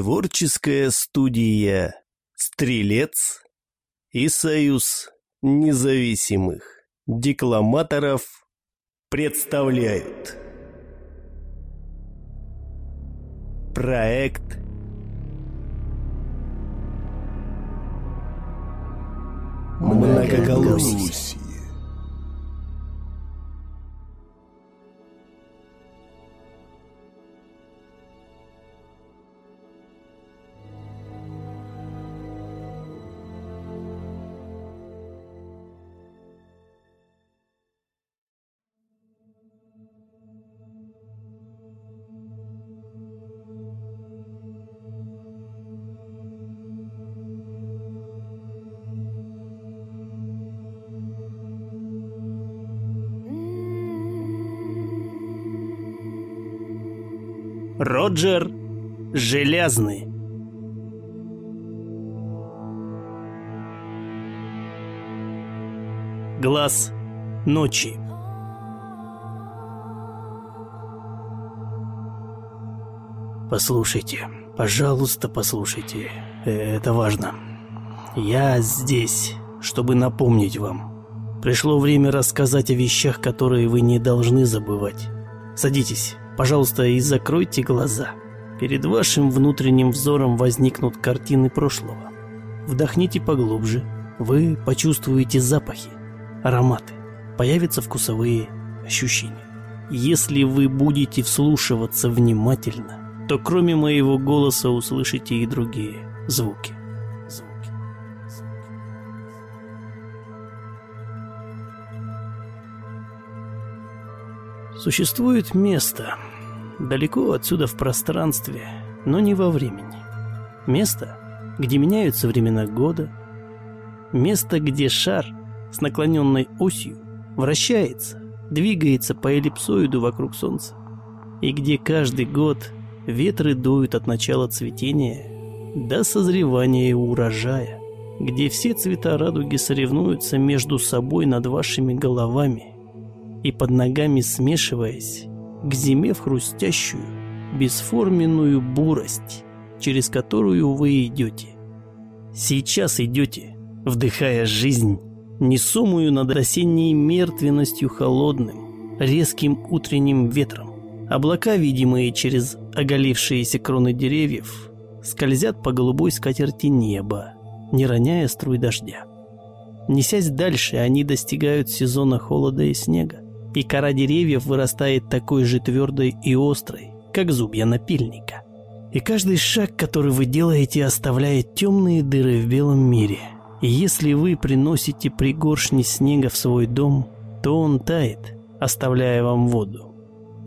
Творческая студия «Стрелец» и Союз независимых декламаторов представляют проект Многоголосие. Роджер Железный. Глаз ночи. Послушайте, пожалуйста, послушайте. Это важно. Я здесь, чтобы напомнить вам. Пришло время рассказать о вещах, которые вы не должны забывать. Садитесь. Пожалуйста, и закройте глаза. Перед вашим внутренним взором возникнут картины прошлого. Вдохните поглубже. Вы почувствуете запахи, ароматы. Появятся вкусовые ощущения. Если вы будете вслушиваться внимательно, то кроме моего голоса услышите и другие звуки. Звуки. Существует место, далеко отсюда в пространстве, но не во времени. Место, где меняются времена года. Место, где шар с наклоненной осью вращается, двигается по эллипсоиду вокруг Солнца. И где каждый год ветры дуют от начала цветения до созревания урожая. Где все цвета радуги соревнуются между собой над вашими головами и под ногами смешиваясь, к зиме в хрустящую, бесформенную бурость, через которую вы идете. Сейчас идете, вдыхая жизнь, несомую над осенней мертвенностью холодным, резким утренним ветром. Облака, видимые через оголившиеся кроны деревьев, скользят по голубой скатерти неба, не роняя струй дождя. Несясь дальше, они достигают сезона холода и снега и кора деревьев вырастает такой же твердой и острой, как зубья напильника. И каждый шаг, который вы делаете, оставляет темные дыры в белом мире. И если вы приносите пригоршни снега в свой дом, то он тает, оставляя вам воду.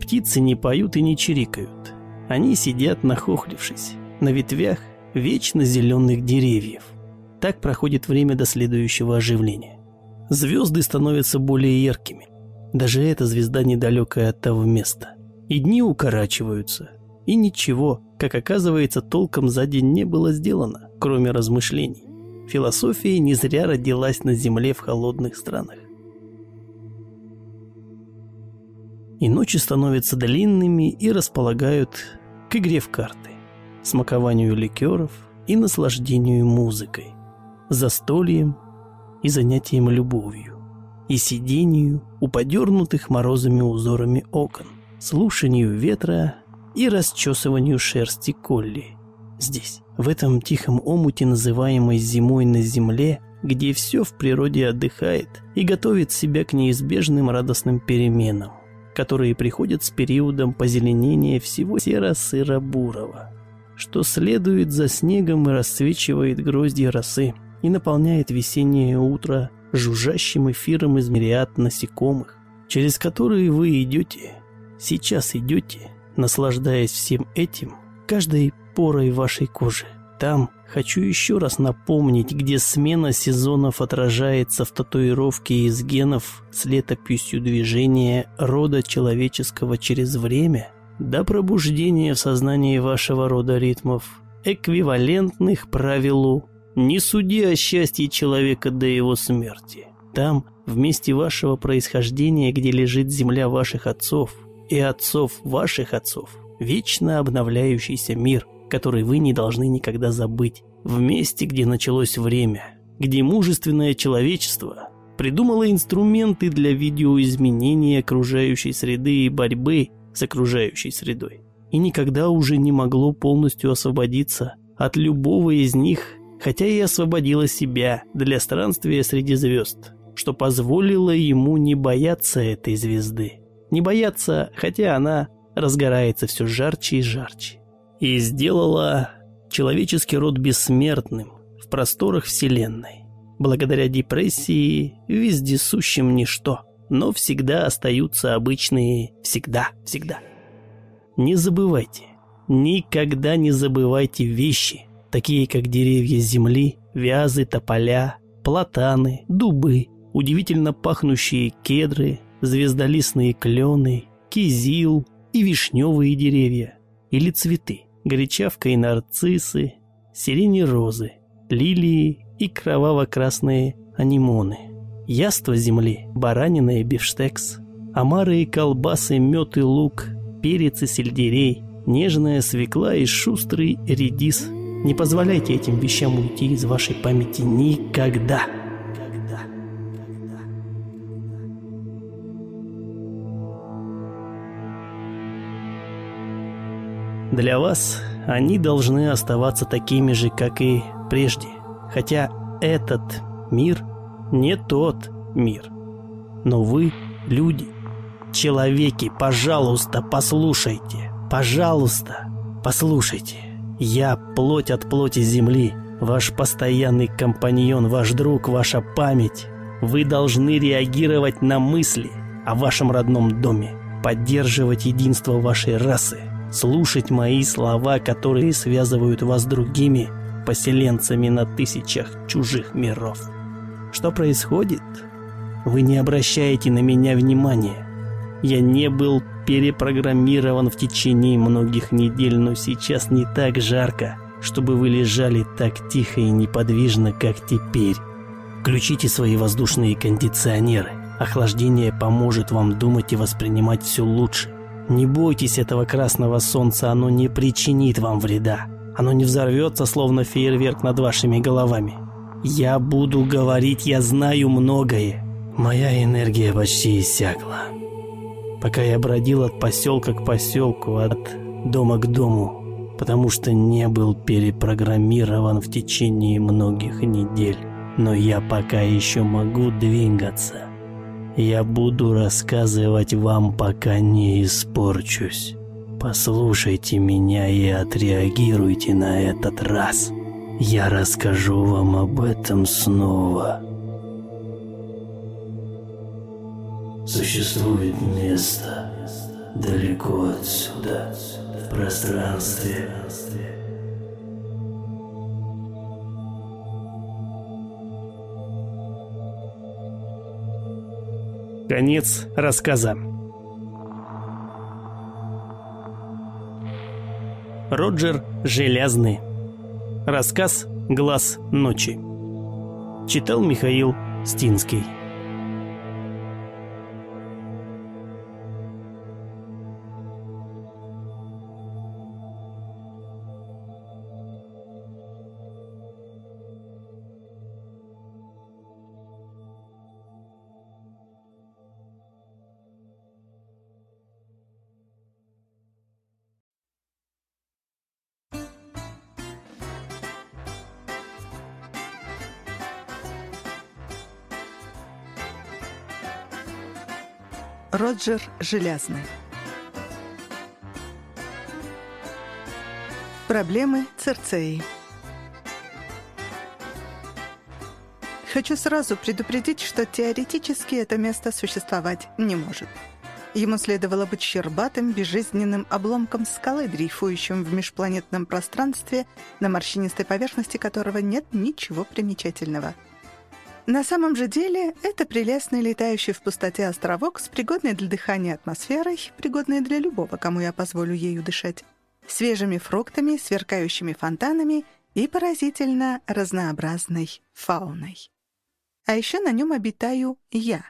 Птицы не поют и не чирикают. Они сидят, нахохлившись, на ветвях вечно зеленых деревьев. Так проходит время до следующего оживления. Звезды становятся более яркими. Даже эта звезда недалекая от того места. И дни укорачиваются. И ничего, как оказывается, толком за день не было сделано, кроме размышлений. Философия не зря родилась на Земле в холодных странах. И ночи становятся длинными и располагают к игре в карты, смакованию ликеров и наслаждению музыкой, застольем и занятием любовью и сидению у подернутых морозами узорами окон, слушанию ветра и расчесыванию шерсти Колли. Здесь, в этом тихом омуте, называемой зимой на земле, где все в природе отдыхает и готовит себя к неизбежным радостным переменам, которые приходят с периодом позеленения всего серо-сыро-бурого, что следует за снегом и расцвечивает грозди росы и наполняет весеннее утро жужжащим эфиром из мириад насекомых, через которые вы идете, сейчас идете, наслаждаясь всем этим, каждой порой вашей кожи. Там хочу еще раз напомнить, где смена сезонов отражается в татуировке из генов с летописью движения рода человеческого через время до пробуждения в сознании вашего рода ритмов, эквивалентных правилу не суди о счастье человека до его смерти. Там, в месте вашего происхождения, где лежит земля ваших отцов и отцов ваших отцов, вечно обновляющийся мир, который вы не должны никогда забыть. В месте, где началось время, где мужественное человечество придумало инструменты для видеоизменения окружающей среды и борьбы с окружающей средой. И никогда уже не могло полностью освободиться от любого из них, хотя и освободило себя для странствия среди звезд, что позволило ему не бояться этой звезды. Не бояться, хотя она разгорается все жарче и жарче. И сделала человеческий род бессмертным в просторах Вселенной. Благодаря депрессии, вездесущим ничто, но всегда остаются обычные «всегда, всегда». Не забывайте, никогда не забывайте вещи, такие как деревья земли, вязы, тополя, платаны, дубы, удивительно пахнущие кедры, звездолистные клены, кизил и вишневые деревья или цветы, горячавка и нарциссы, сирени розы, лилии и кроваво-красные анимоны, яство земли, баранина и бифштекс, омары и колбасы, мед и лук, перец и сельдерей, нежная свекла и шустрый редис. Не позволяйте этим вещам уйти из вашей памяти никогда. Для вас они должны оставаться такими же, как и прежде. Хотя этот мир не тот мир. Но вы люди. Человеки, пожалуйста, послушайте. Пожалуйста, послушайте. Я плоть от плоти земли, ваш постоянный компаньон, ваш друг, ваша память. Вы должны реагировать на мысли о вашем родном доме, поддерживать единство вашей расы, слушать мои слова, которые связывают вас с другими поселенцами на тысячах чужих миров. Что происходит? Вы не обращаете на меня внимания. Я не был перепрограммирован в течение многих недель, но сейчас не так жарко, чтобы вы лежали так тихо и неподвижно, как теперь. Включите свои воздушные кондиционеры. Охлаждение поможет вам думать и воспринимать все лучше. Не бойтесь этого красного солнца, оно не причинит вам вреда. Оно не взорвется, словно фейерверк над вашими головами. Я буду говорить, я знаю многое. Моя энергия почти иссякла. Пока я бродил от поселка к поселку, от дома к дому, потому что не был перепрограммирован в течение многих недель. Но я пока еще могу двигаться. Я буду рассказывать вам, пока не испорчусь. Послушайте меня и отреагируйте на этот раз. Я расскажу вам об этом снова. Существует место далеко отсюда, в пространстве, Конец рассказа. Роджер Железный. Рассказ «Глаз ночи». Читал Михаил Стинский. Роджер Железный. Проблемы Церцеи. Хочу сразу предупредить, что теоретически это место существовать не может. Ему следовало быть щербатым, безжизненным обломком скалы, дрейфующим в межпланетном пространстве, на морщинистой поверхности которого нет ничего примечательного — на самом же деле, это прелестный летающий в пустоте островок с пригодной для дыхания атмосферой, пригодной для любого, кому я позволю ею дышать, свежими фруктами, сверкающими фонтанами и поразительно разнообразной фауной. А еще на нем обитаю я.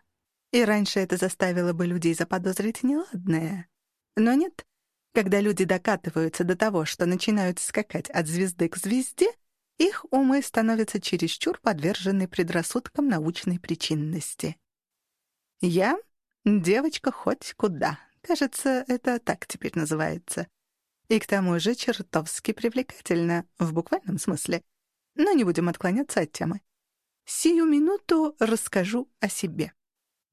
И раньше это заставило бы людей заподозрить неладное. Но нет. Когда люди докатываются до того, что начинают скакать от звезды к звезде, их умы становятся чересчур подвержены предрассудкам научной причинности. Я — девочка хоть куда. Кажется, это так теперь называется. И к тому же чертовски привлекательно, в буквальном смысле. Но не будем отклоняться от темы. Сию минуту расскажу о себе.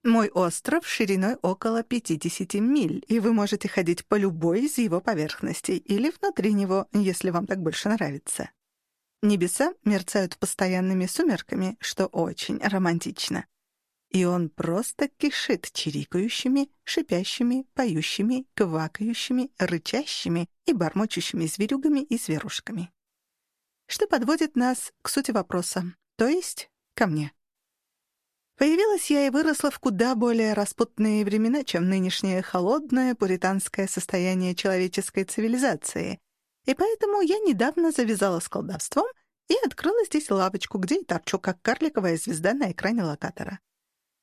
Мой остров шириной около 50 миль, и вы можете ходить по любой из его поверхностей или внутри него, если вам так больше нравится. Небеса мерцают постоянными сумерками, что очень романтично. И он просто кишит чирикающими, шипящими, поющими, квакающими, рычащими и бормочущими зверюгами и зверушками. Что подводит нас к сути вопроса, то есть ко мне. Появилась я и выросла в куда более распутные времена, чем нынешнее холодное пуританское состояние человеческой цивилизации, и поэтому я недавно завязала с колдовством и открыла здесь лавочку, где и торчу, как карликовая звезда на экране локатора.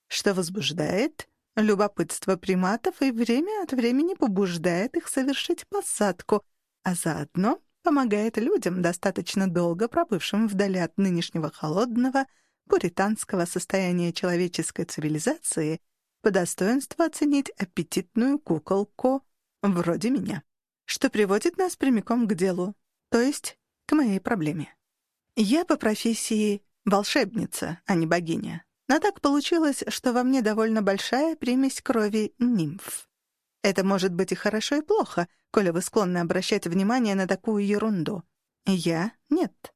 Что возбуждает любопытство приматов и время от времени побуждает их совершить посадку, а заодно помогает людям, достаточно долго пробывшим вдали от нынешнего холодного, пуританского состояния человеческой цивилизации, по достоинству оценить аппетитную куколку вроде меня. Что приводит нас прямиком к делу, то есть к моей проблеме. Я по профессии волшебница, а не богиня. Но так получилось, что во мне довольно большая примесь крови нимф. Это может быть и хорошо, и плохо, коли вы склонны обращать внимание на такую ерунду. Я — нет.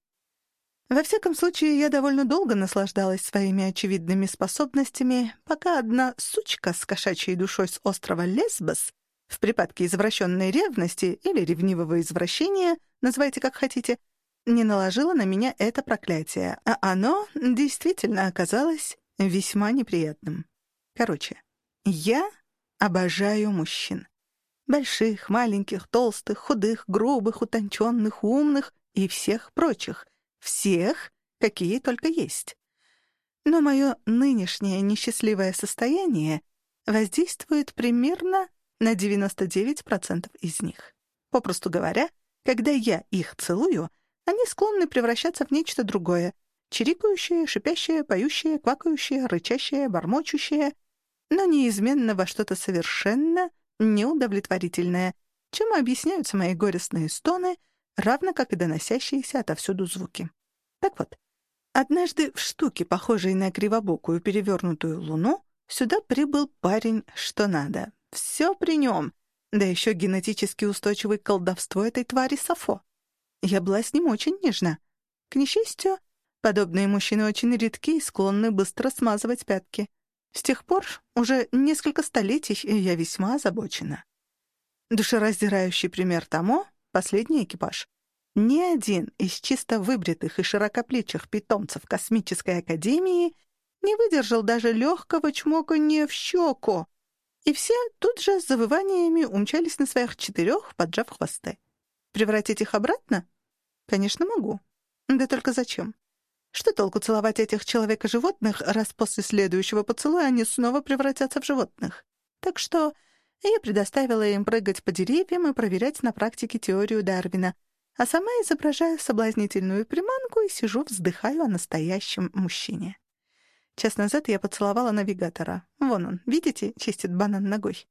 Во всяком случае, я довольно долго наслаждалась своими очевидными способностями, пока одна сучка с кошачьей душой с острова Лесбос в припадке извращенной ревности или ревнивого извращения, называйте как хотите, не наложила на меня это проклятие, а оно действительно оказалось весьма неприятным. Короче, я обожаю мужчин. Больших, маленьких, толстых, худых, грубых, утонченных, умных и всех прочих. Всех, какие только есть. Но мое нынешнее несчастливое состояние воздействует примерно на 99% из них. Попросту говоря, когда я их целую, они склонны превращаться в нечто другое — чирикающее, шипящее, поющее, квакающее, рычащее, бормочущее, но неизменно во что-то совершенно неудовлетворительное, чем объясняются мои горестные стоны — равно как и доносящиеся отовсюду звуки. Так вот, однажды в штуке, похожей на кривобокую перевернутую луну, сюда прибыл парень что надо. Все при нем, да еще генетически устойчивый к колдовству этой твари Сафо. Я была с ним очень нежна. К несчастью, подобные мужчины очень редки и склонны быстро смазывать пятки. С тех пор уже несколько столетий я весьма озабочена. Душераздирающий пример тому последний экипаж. Ни один из чисто выбритых и широкоплечих питомцев Космической Академии не выдержал даже легкого чмоканья в щеку, и все тут же с завываниями умчались на своих четырех, поджав хвосты. Превратить их обратно? Конечно, могу. Да только зачем? Что толку целовать этих человека-животных, раз после следующего поцелуя они снова превратятся в животных? Так что я предоставила им прыгать по деревьям и проверять на практике теорию Дарвина, а сама изображаю соблазнительную приманку и сижу, вздыхаю о настоящем мужчине. Час назад я поцеловала навигатора. Вон он, видите, чистит банан ногой.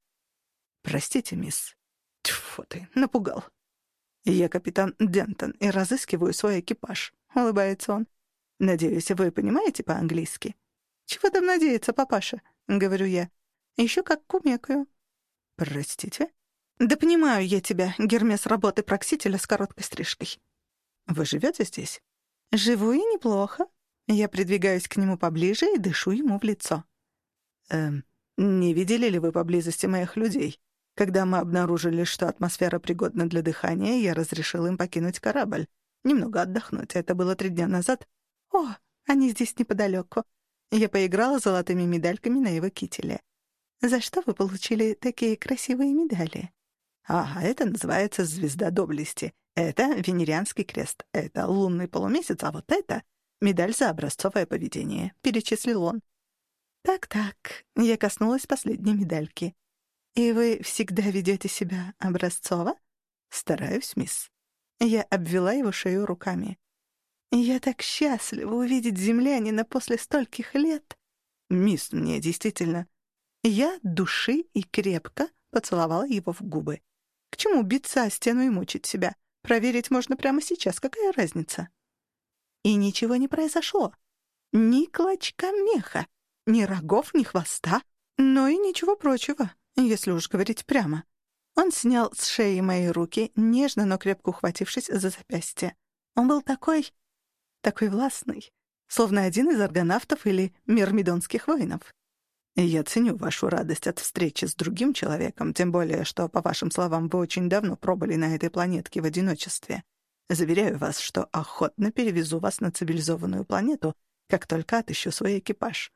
«Простите, мисс». Тьфу ты, напугал. «Я капитан Дентон и разыскиваю свой экипаж», — улыбается он. «Надеюсь, вы понимаете по-английски?» «Чего там надеяться, папаша?» — говорю я. «Еще как кумекаю. «Простите?» «Да понимаю я тебя, Гермес работы проксителя с короткой стрижкой». «Вы живете здесь?» «Живу и неплохо». Я придвигаюсь к нему поближе и дышу ему в лицо. «Эм, не видели ли вы поблизости моих людей? Когда мы обнаружили, что атмосфера пригодна для дыхания, я разрешил им покинуть корабль. Немного отдохнуть. Это было три дня назад. О, они здесь неподалеку. Я поиграла золотыми медальками на его кителе. За что вы получили такие красивые медали? Ага, это называется звезда доблести. Это венерианский крест. Это лунный полумесяц, а вот это — медаль за образцовое поведение, — перечислил он. Так-так, я коснулась последней медальки. И вы всегда ведете себя образцово? «Стараюсь, мисс». Я обвела его шею руками. «Я так счастлива увидеть землянина после стольких лет». «Мисс, мне действительно...» Я души и крепко поцеловала его в губы. К чему биться о стену и мучить себя? Проверить можно прямо сейчас, какая разница? И ничего не произошло. Ни клочка меха, ни рогов, ни хвоста, но и ничего прочего, если уж говорить прямо. Он снял с шеи мои руки, нежно, но крепко ухватившись за запястье. Он был такой... такой властный, словно один из аргонавтов или мирмидонских воинов. Я ценю вашу радость от встречи с другим человеком, тем более, что, по вашим словам, вы очень давно пробыли на этой планетке в одиночестве. Заверяю вас, что охотно перевезу вас на цивилизованную планету, как только отыщу свой экипаж».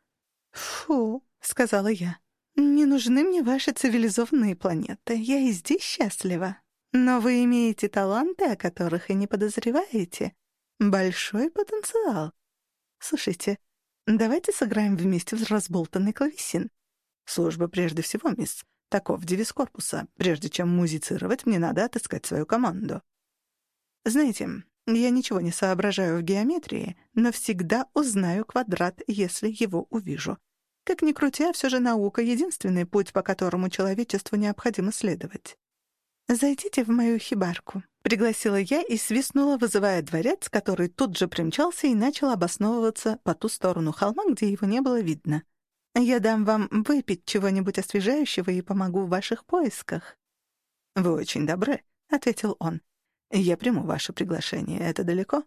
«Фу», — сказала я, — «не нужны мне ваши цивилизованные планеты. Я и здесь счастлива. Но вы имеете таланты, о которых и не подозреваете. Большой потенциал. Слушайте, давайте сыграем вместе в разболтанный клавесин. Служба прежде всего, мисс. Таков девиз корпуса. Прежде чем музицировать, мне надо отыскать свою команду. Знаете, я ничего не соображаю в геометрии, но всегда узнаю квадрат, если его увижу. Как ни крути, а все же наука — единственный путь, по которому человечеству необходимо следовать. «Зайдите в мою хибарку», — пригласила я и свистнула, вызывая дворец, который тут же примчался и начал обосновываться по ту сторону холма, где его не было видно. «Я дам вам выпить чего-нибудь освежающего и помогу в ваших поисках». «Вы очень добры», — ответил он. «Я приму ваше приглашение. Это далеко?»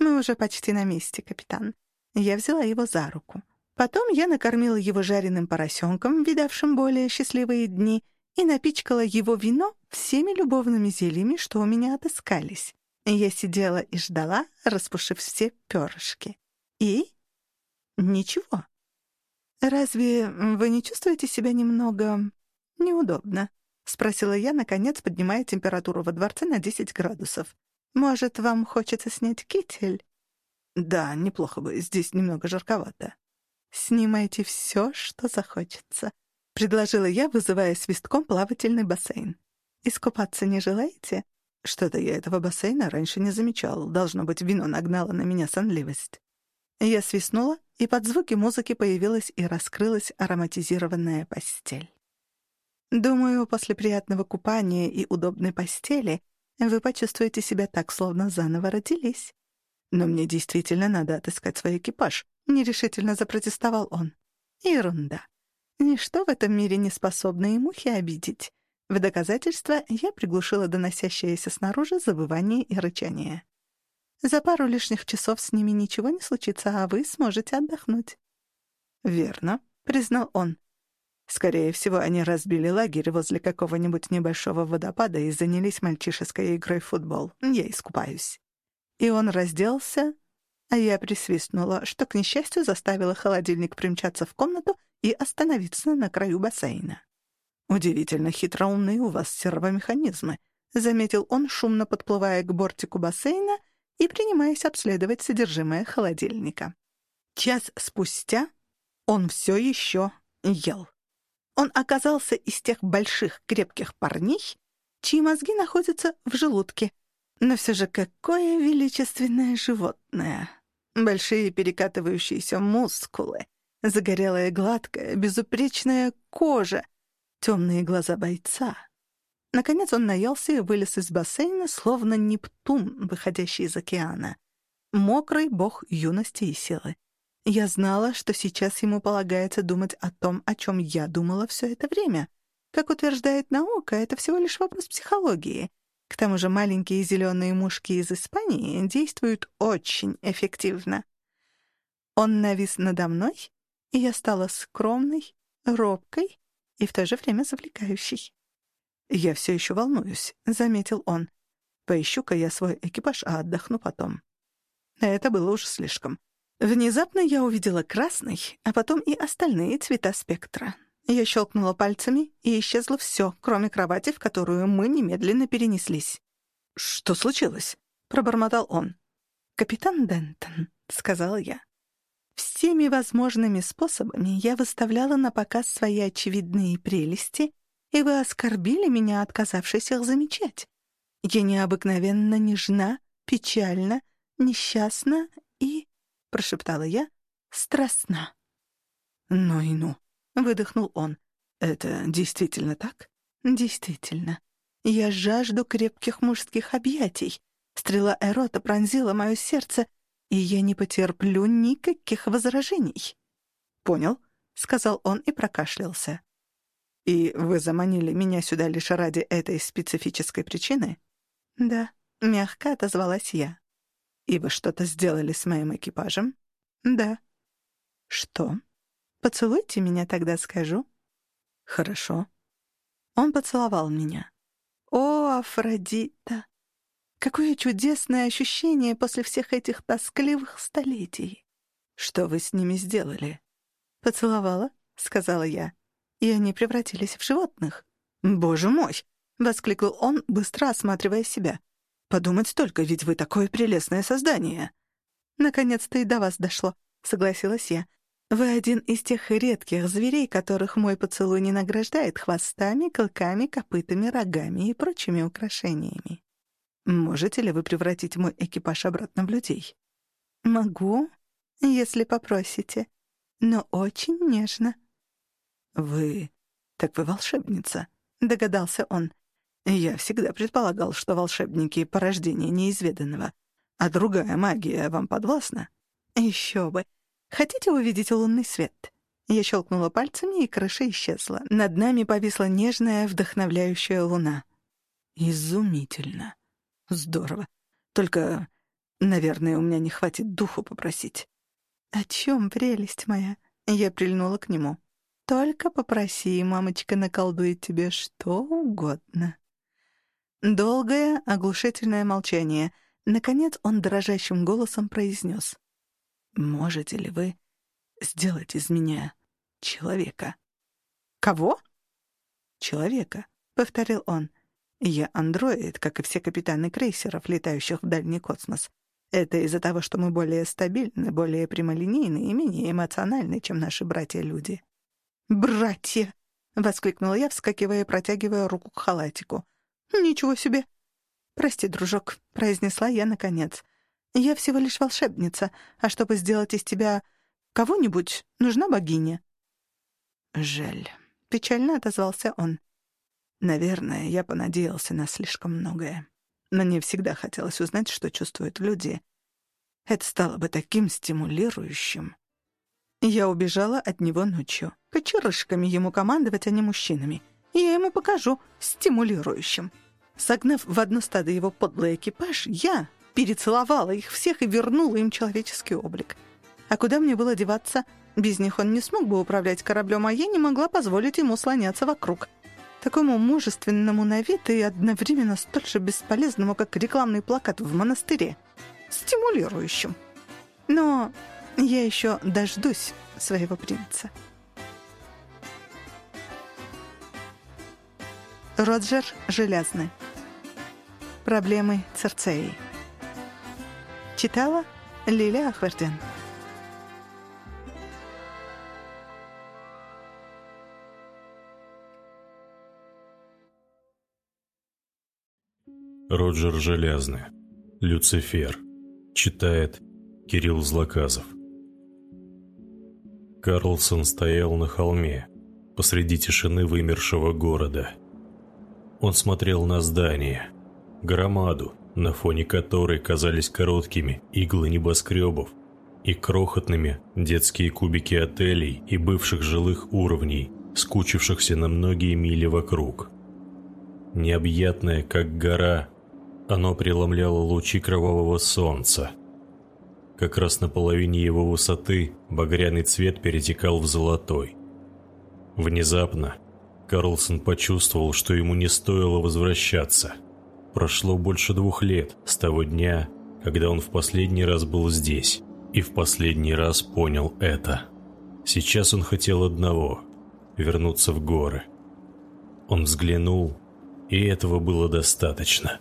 «Мы уже почти на месте, капитан». Я взяла его за руку. Потом я накормила его жареным поросенком, видавшим более счастливые дни, и напичкала его вино всеми любовными зельями, что у меня отыскались. Я сидела и ждала, распушив все перышки. И? Ничего. «Разве вы не чувствуете себя немного неудобно?» — спросила я, наконец, поднимая температуру во дворце на 10 градусов. «Может, вам хочется снять китель?» «Да, неплохо бы. Здесь немного жарковато». «Снимайте все, что захочется», — предложила я, вызывая свистком плавательный бассейн. «Искупаться не желаете?» «Что-то я этого бассейна раньше не замечал. Должно быть, вино нагнало на меня сонливость». Я свистнула, и под звуки музыки появилась и раскрылась ароматизированная постель. Думаю, после приятного купания и удобной постели вы почувствуете себя так, словно заново родились. Но мне действительно надо отыскать свой экипаж, — нерешительно запротестовал он. Ерунда. Ничто в этом мире не способно и мухи обидеть. В доказательство я приглушила доносящееся снаружи забывание и рычание. За пару лишних часов с ними ничего не случится, а вы сможете отдохнуть. «Верно», — признал он. Скорее всего, они разбили лагерь возле какого-нибудь небольшого водопада и занялись мальчишеской игрой в футбол. Я искупаюсь. И он разделся, а я присвистнула, что, к несчастью, заставила холодильник примчаться в комнату и остановиться на краю бассейна. «Удивительно хитроумные у вас сервомеханизмы», — заметил он, шумно подплывая к бортику бассейна и принимаясь обследовать содержимое холодильника. Час спустя он все еще ел. Он оказался из тех больших крепких парней, чьи мозги находятся в желудке. Но все же какое величественное животное! Большие перекатывающиеся мускулы, загорелая гладкая, безупречная кожа, темные глаза бойца. Наконец он наелся и вылез из бассейна, словно Нептун, выходящий из океана. Мокрый бог юности и силы. Я знала, что сейчас ему полагается думать о том, о чем я думала все это время. Как утверждает наука, это всего лишь вопрос психологии. К тому же маленькие зеленые мушки из Испании действуют очень эффективно. Он навис надо мной, и я стала скромной, робкой и в то же время завлекающей. «Я все еще волнуюсь», — заметил он. «Поищу-ка я свой экипаж, а отдохну потом». Это было уже слишком. Внезапно я увидела красный, а потом и остальные цвета спектра. Я щелкнула пальцами, и исчезло все, кроме кровати, в которую мы немедленно перенеслись. «Что случилось?» — пробормотал он. «Капитан Дентон», — сказала я. Всеми возможными способами я выставляла на показ свои очевидные прелести, и вы оскорбили меня, отказавшись их замечать. Я необыкновенно нежна, печальна, несчастна и, — прошептала я, — страстна. «Ну и ну», — выдохнул он. «Это действительно так?» «Действительно. Я жажду крепких мужских объятий. Стрела Эрота пронзила мое сердце, и я не потерплю никаких возражений». «Понял», — сказал он и прокашлялся. «И вы заманили меня сюда лишь ради этой специфической причины?» «Да», — мягко отозвалась я. «И вы что-то сделали с моим экипажем?» «Да». «Что?» «Поцелуйте меня, тогда скажу». «Хорошо». Он поцеловал меня. «О, Афродита! Какое чудесное ощущение после всех этих тоскливых столетий!» «Что вы с ними сделали?» «Поцеловала», — сказала я. «И они превратились в животных». «Боже мой!» — воскликнул он, быстро осматривая себя. «Подумать только, ведь вы такое прелестное создание!» «Наконец-то и до вас дошло», — согласилась я. «Вы один из тех редких зверей, которых мой поцелуй не награждает хвостами, клыками, копытами, рогами и прочими украшениями». «Можете ли вы превратить мой экипаж обратно в людей?» «Могу, если попросите, но очень нежно». «Вы... так вы волшебница», — догадался он. Я всегда предполагал, что волшебники — порождение неизведанного. А другая магия вам подвластна? Еще бы. Хотите увидеть лунный свет? Я щелкнула пальцами, и крыша исчезла. Над нами повисла нежная, вдохновляющая луна. Изумительно. Здорово. Только, наверное, у меня не хватит духу попросить. «О чем прелесть моя?» Я прильнула к нему. «Только попроси, мамочка наколдует тебе что угодно». Долгое, оглушительное молчание. Наконец он дрожащим голосом произнес. «Можете ли вы сделать из меня человека?» «Кого?» «Человека», — повторил он. «Я андроид, как и все капитаны крейсеров, летающих в дальний космос. Это из-за того, что мы более стабильны, более прямолинейны и менее эмоциональны, чем наши братья-люди». «Братья!» — воскликнула я, вскакивая и протягивая руку к халатику. «Ничего себе!» «Прости, дружок», — произнесла я наконец. «Я всего лишь волшебница, а чтобы сделать из тебя кого-нибудь, нужна богиня». «Жаль», — печально отозвался он. «Наверное, я понадеялся на слишком многое. Мне всегда хотелось узнать, что чувствуют люди. Это стало бы таким стимулирующим». Я убежала от него ночью. Кочерышками ему командовать, а не мужчинами — я ему покажу стимулирующим. Согнав в одно стадо его подлый экипаж, я перецеловала их всех и вернула им человеческий облик. А куда мне было деваться? Без них он не смог бы управлять кораблем, а я не могла позволить ему слоняться вокруг. Такому мужественному на вид и одновременно столь же бесполезному, как рекламный плакат в монастыре. Стимулирующим. Но я еще дождусь своего принца. Роджер Железный. Проблемы Церцеи. Читала Лилия Ахверден. Роджер Железный. Люцифер. Читает Кирилл Злоказов. Карлсон стоял на холме, посреди тишины вымершего города – он смотрел на здание, громаду, на фоне которой казались короткими иглы небоскребов и крохотными детские кубики отелей и бывших жилых уровней, скучившихся на многие мили вокруг. Необъятное, как гора, оно преломляло лучи кровавого солнца. Как раз на половине его высоты багряный цвет перетекал в золотой. Внезапно Карлсон почувствовал, что ему не стоило возвращаться. Прошло больше двух лет с того дня, когда он в последний раз был здесь, и в последний раз понял это. Сейчас он хотел одного — вернуться в горы. Он взглянул, и этого было достаточно.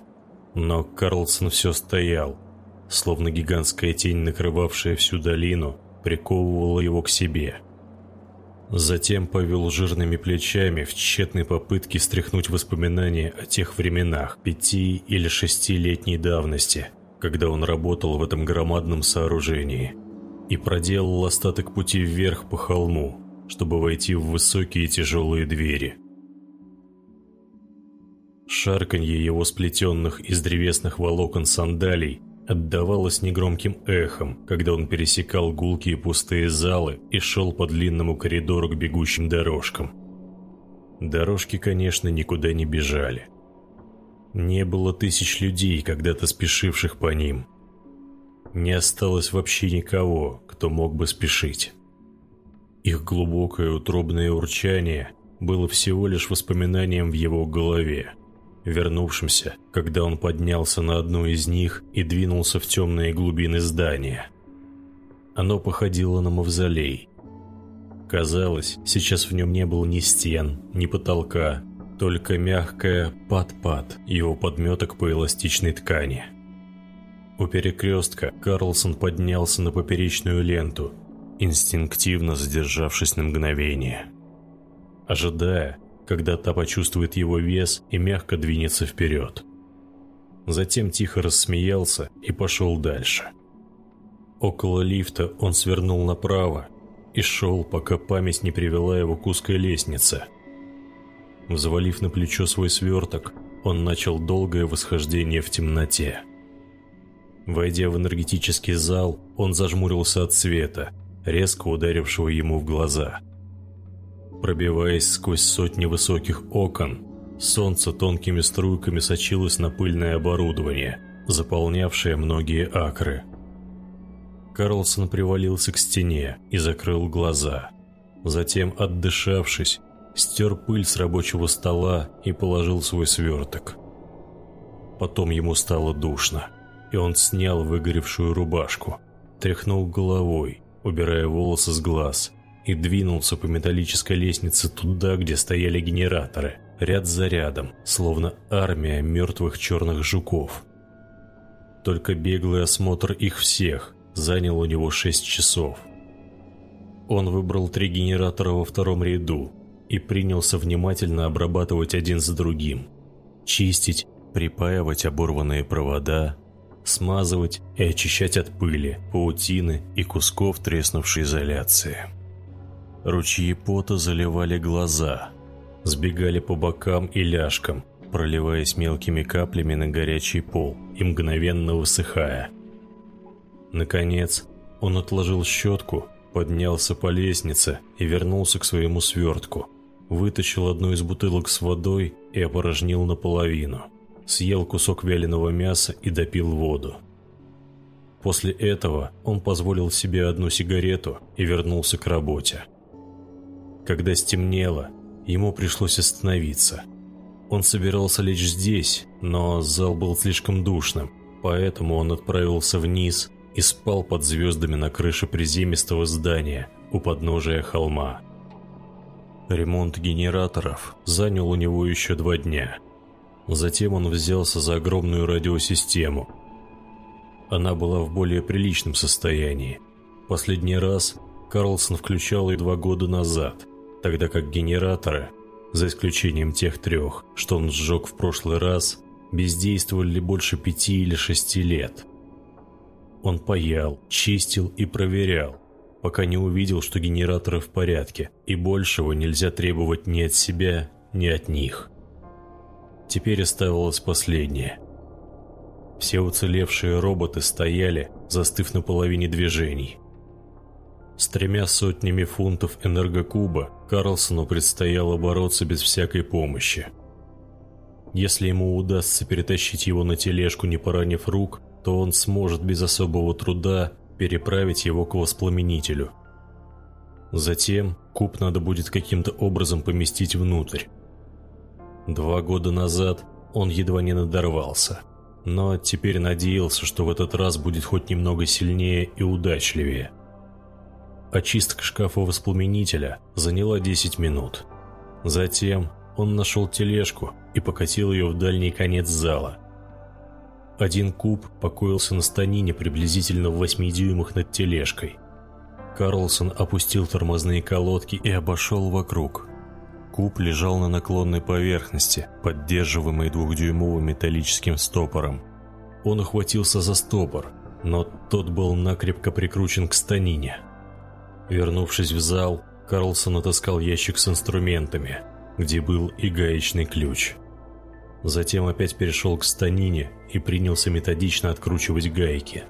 Но Карлсон все стоял, словно гигантская тень, накрывавшая всю долину, приковывала его к себе. Затем повел жирными плечами в тщетной попытке стряхнуть воспоминания о тех временах пяти- или шестилетней давности, когда он работал в этом громадном сооружении, и проделал остаток пути вверх по холму, чтобы войти в высокие тяжелые двери. Шарканье его сплетенных из древесных волокон сандалий отдавалось негромким эхом, когда он пересекал гулкие пустые залы и шел по длинному коридору к бегущим дорожкам. Дорожки, конечно, никуда не бежали. Не было тысяч людей, когда-то спешивших по ним. Не осталось вообще никого, кто мог бы спешить. Их глубокое утробное урчание было всего лишь воспоминанием в его голове – вернувшимся, когда он поднялся на одну из них и двинулся в темные глубины здания. Оно походило на мавзолей. Казалось, сейчас в нем не было ни стен, ни потолка, только мягкая пад-пад его подметок по эластичной ткани. У перекрестка Карлсон поднялся на поперечную ленту, инстинктивно задержавшись на мгновение. Ожидая, когда та почувствует его вес и мягко двинется вперед. Затем тихо рассмеялся и пошел дальше. Около лифта он свернул направо и шел, пока память не привела его к узкой лестнице. Взвалив на плечо свой сверток, он начал долгое восхождение в темноте. Войдя в энергетический зал, он зажмурился от света, резко ударившего ему в глаза – Пробиваясь сквозь сотни высоких окон, солнце тонкими струйками сочилось на пыльное оборудование, заполнявшее многие акры. Карлсон привалился к стене и закрыл глаза. Затем, отдышавшись, стер пыль с рабочего стола и положил свой сверток. Потом ему стало душно, и он снял выгоревшую рубашку, тряхнул головой, убирая волосы с глаз, и двинулся по металлической лестнице туда, где стояли генераторы, ряд за рядом, словно армия мертвых черных жуков. Только беглый осмотр их всех занял у него 6 часов. Он выбрал три генератора во втором ряду и принялся внимательно обрабатывать один за другим. Чистить, припаивать оборванные провода, смазывать и очищать от пыли, паутины и кусков треснувшей изоляции. Ручьи пота заливали глаза, сбегали по бокам и ляжкам, проливаясь мелкими каплями на горячий пол и мгновенно высыхая. Наконец, он отложил щетку, поднялся по лестнице и вернулся к своему свертку. Вытащил одну из бутылок с водой и опорожнил наполовину. Съел кусок вяленого мяса и допил воду. После этого он позволил себе одну сигарету и вернулся к работе. Когда стемнело, ему пришлось остановиться. Он собирался лечь здесь, но зал был слишком душным, поэтому он отправился вниз и спал под звездами на крыше приземистого здания у подножия холма. Ремонт генераторов занял у него еще два дня. Затем он взялся за огромную радиосистему. Она была в более приличном состоянии. Последний раз Карлсон включал ее два года назад – тогда как генераторы, за исключением тех трех, что он сжег в прошлый раз, бездействовали больше пяти или шести лет. Он паял, чистил и проверял, пока не увидел, что генераторы в порядке, и большего нельзя требовать ни от себя, ни от них. Теперь оставалось последнее. Все уцелевшие роботы стояли, застыв на половине движений – с тремя сотнями фунтов энергокуба Карлсону предстояло бороться без всякой помощи. Если ему удастся перетащить его на тележку, не поранив рук, то он сможет без особого труда переправить его к воспламенителю. Затем куб надо будет каким-то образом поместить внутрь. Два года назад он едва не надорвался, но теперь надеялся, что в этот раз будет хоть немного сильнее и удачливее – Очистка шкафа воспламенителя заняла 10 минут. Затем он нашел тележку и покатил ее в дальний конец зала. Один куб покоился на станине приблизительно в 8 дюймах над тележкой. Карлсон опустил тормозные колодки и обошел вокруг. Куб лежал на наклонной поверхности, поддерживаемой двухдюймовым металлическим стопором. Он охватился за стопор, но тот был накрепко прикручен к станине. Вернувшись в зал, Карлсон отыскал ящик с инструментами, где был и гаечный ключ. Затем опять перешел к станине и принялся методично откручивать гайки.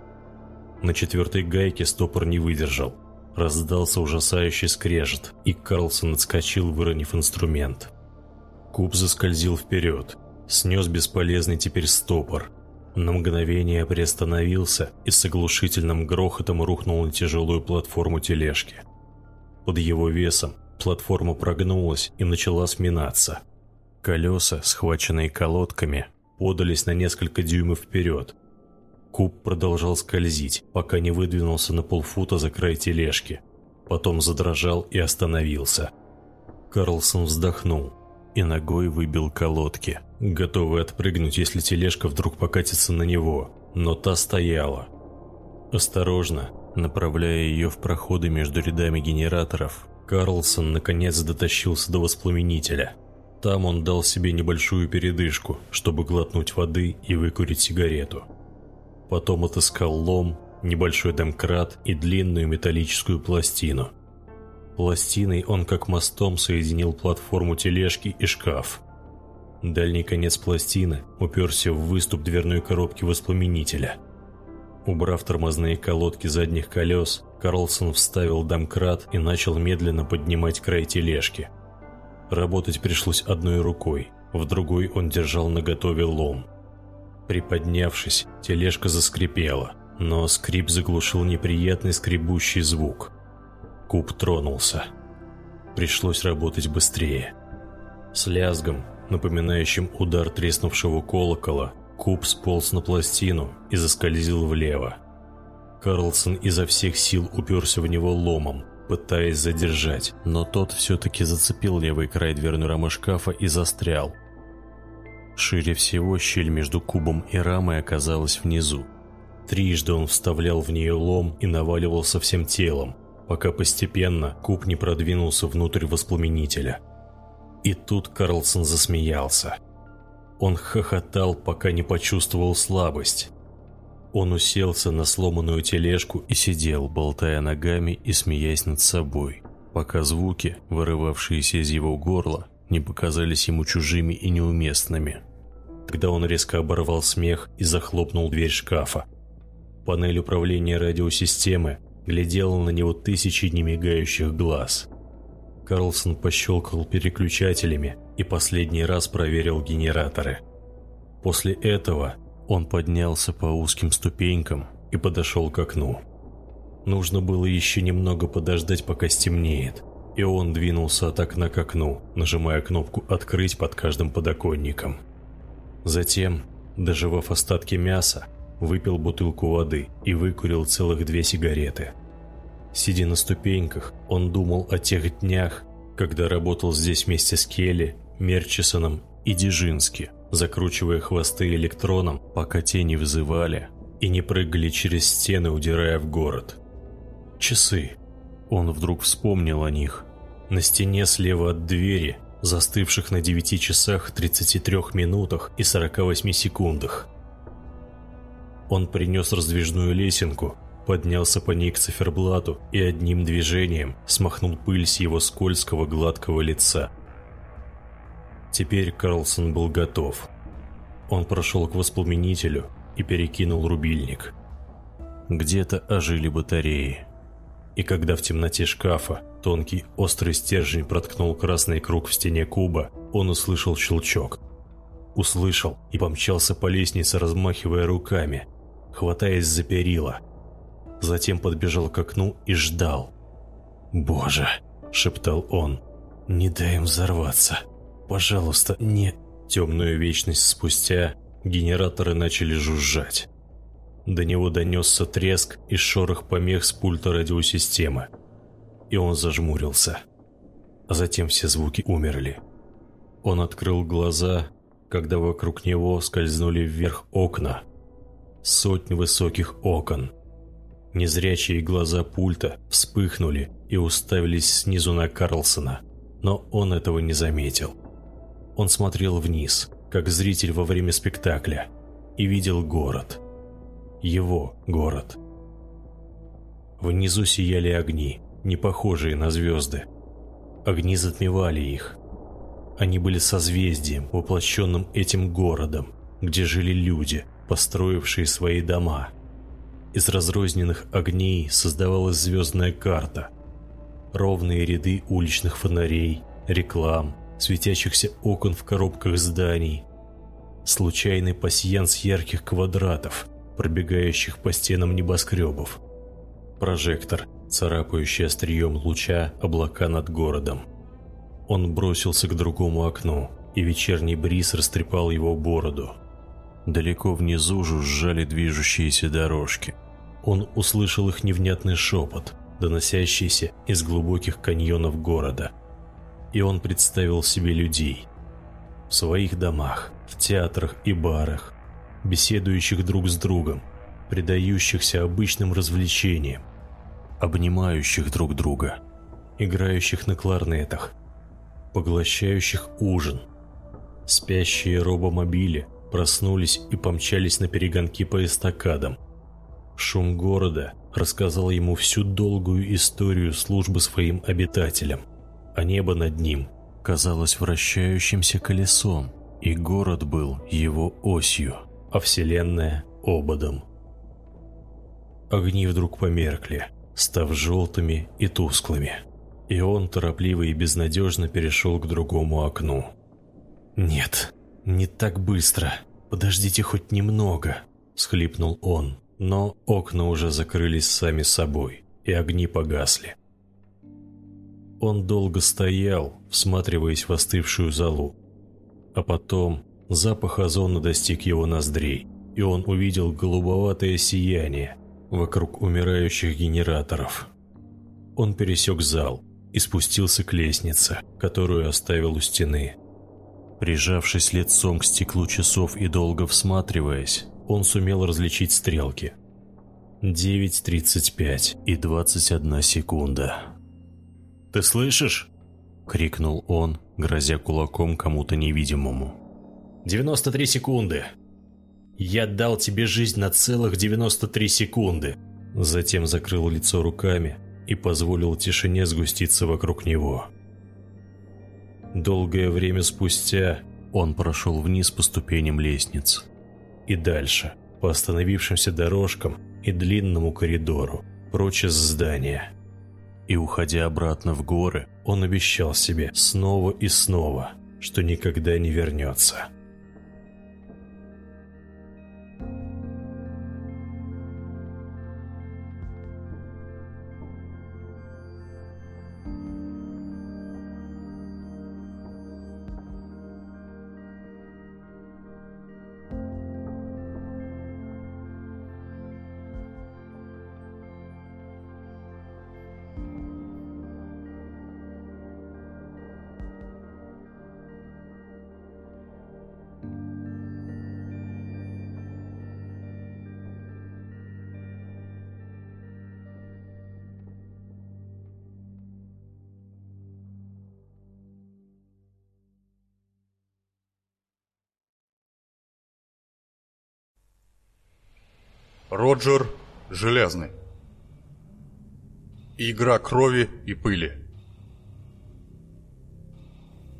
На четвертой гайке стопор не выдержал. Раздался ужасающий скрежет, и Карлсон отскочил, выронив инструмент. Куб заскользил вперед, снес бесполезный теперь стопор. На мгновение приостановился и с оглушительным грохотом рухнул на тяжелую платформу тележки. Под его весом платформа прогнулась и начала сминаться. Колеса, схваченные колодками, подались на несколько дюймов вперед. Куб продолжал скользить, пока не выдвинулся на полфута за край тележки. Потом задрожал и остановился. Карлсон вздохнул и ногой выбил колодки, готовый отпрыгнуть, если тележка вдруг покатится на него, но та стояла. Осторожно, направляя ее в проходы между рядами генераторов, Карлсон наконец дотащился до воспламенителя – там он дал себе небольшую передышку, чтобы глотнуть воды и выкурить сигарету. Потом отыскал лом, небольшой домкрат и длинную металлическую пластину. Пластиной он как мостом соединил платформу тележки и шкаф. Дальний конец пластины уперся в выступ дверной коробки воспламенителя. Убрав тормозные колодки задних колес, Карлсон вставил домкрат и начал медленно поднимать край тележки – Работать пришлось одной рукой, в другой он держал наготове лом. Приподнявшись, тележка заскрипела, но скрип заглушил неприятный скребущий звук. Куб тронулся. Пришлось работать быстрее. С лязгом, напоминающим удар треснувшего колокола, куб сполз на пластину и заскользил влево. Карлсон изо всех сил уперся в него ломом, пытаясь задержать, но тот все-таки зацепил левый край дверной рамы шкафа и застрял. Шире всего щель между кубом и рамой оказалась внизу. Трижды он вставлял в нее лом и наваливался всем телом, пока постепенно куб не продвинулся внутрь воспламенителя. И тут Карлсон засмеялся. Он хохотал, пока не почувствовал слабость. Он уселся на сломанную тележку и сидел, болтая ногами и смеясь над собой, пока звуки, вырывавшиеся из его горла, не показались ему чужими и неуместными. Тогда он резко оборвал смех и захлопнул дверь шкафа. Панель управления радиосистемы глядела на него тысячи немигающих глаз. Карлсон пощелкал переключателями и последний раз проверил генераторы. После этого он поднялся по узким ступенькам и подошел к окну. Нужно было еще немного подождать, пока стемнеет, и он двинулся от окна к окну, нажимая кнопку «Открыть» под каждым подоконником. Затем, доживав остатки мяса, выпил бутылку воды и выкурил целых две сигареты. Сидя на ступеньках, он думал о тех днях, когда работал здесь вместе с Келли, Мерчисоном и Дежински – закручивая хвосты электроном, пока те не вызывали и не прыгали через стены, удирая в город. Часы. Он вдруг вспомнил о них. На стене слева от двери, застывших на 9 часах 33 минутах и 48 секундах. Он принес раздвижную лесенку, поднялся по ней к циферблату и одним движением смахнул пыль с его скользкого гладкого лица. Теперь Карлсон был готов. Он прошел к воспламенителю и перекинул рубильник. Где-то ожили батареи. И когда в темноте шкафа тонкий острый стержень проткнул красный круг в стене куба, он услышал щелчок. Услышал и помчался по лестнице, размахивая руками, хватаясь за перила. Затем подбежал к окну и ждал. «Боже!» – шептал он. «Не дай им взорваться!» Пожалуйста, не...» Темную вечность спустя генераторы начали жужжать. До него донесся треск и шорох помех с пульта радиосистемы. И он зажмурился. А затем все звуки умерли. Он открыл глаза, когда вокруг него скользнули вверх окна. Сотни высоких окон. Незрячие глаза пульта вспыхнули и уставились снизу на Карлсона, но он этого не заметил. Он смотрел вниз, как зритель во время спектакля, и видел город. Его город. Внизу сияли огни, не похожие на звезды. Огни затмевали их. Они были созвездием, воплощенным этим городом, где жили люди, построившие свои дома. Из разрозненных огней создавалась звездная карта. Ровные ряды уличных фонарей, реклам, светящихся окон в коробках зданий. Случайный пасьянс ярких квадратов, пробегающих по стенам небоскребов. Прожектор, царапающий острием луча облака над городом. Он бросился к другому окну, и вечерний бриз растрепал его бороду. Далеко внизу жужжали движущиеся дорожки. Он услышал их невнятный шепот, доносящийся из глубоких каньонов города. И он представил себе людей. В своих домах, в театрах и барах, беседующих друг с другом, предающихся обычным развлечениям, обнимающих друг друга, играющих на кларнетах, поглощающих ужин. Спящие робомобили проснулись и помчались на перегонки по эстакадам. Шум города рассказал ему всю долгую историю службы своим обитателям, а небо над ним казалось вращающимся колесом, и город был его осью, а вселенная — ободом. Огни вдруг померкли, став желтыми и тусклыми, и он торопливо и безнадежно перешел к другому окну. «Нет, не так быстро. Подождите хоть немного», — схлипнул он, но окна уже закрылись сами собой, и огни погасли. Он долго стоял, всматриваясь в остывшую залу, а потом запах озона достиг его ноздрей, и он увидел голубоватое сияние вокруг умирающих генераторов. Он пересек зал и спустился к лестнице, которую оставил у стены. Прижавшись лицом к стеклу часов и долго всматриваясь, он сумел различить стрелки. 9.35 и 21 секунда. «Ты слышишь?» — крикнул он, грозя кулаком кому-то невидимому. «93 секунды! Я дал тебе жизнь на целых 93 секунды!» Затем закрыл лицо руками и позволил тишине сгуститься вокруг него. Долгое время спустя он прошел вниз по ступеням лестниц. И дальше, по остановившимся дорожкам и длинному коридору, прочь из здания. И уходя обратно в горы, он обещал себе снова и снова, что никогда не вернется. Роджер Железный. Игра крови и пыли.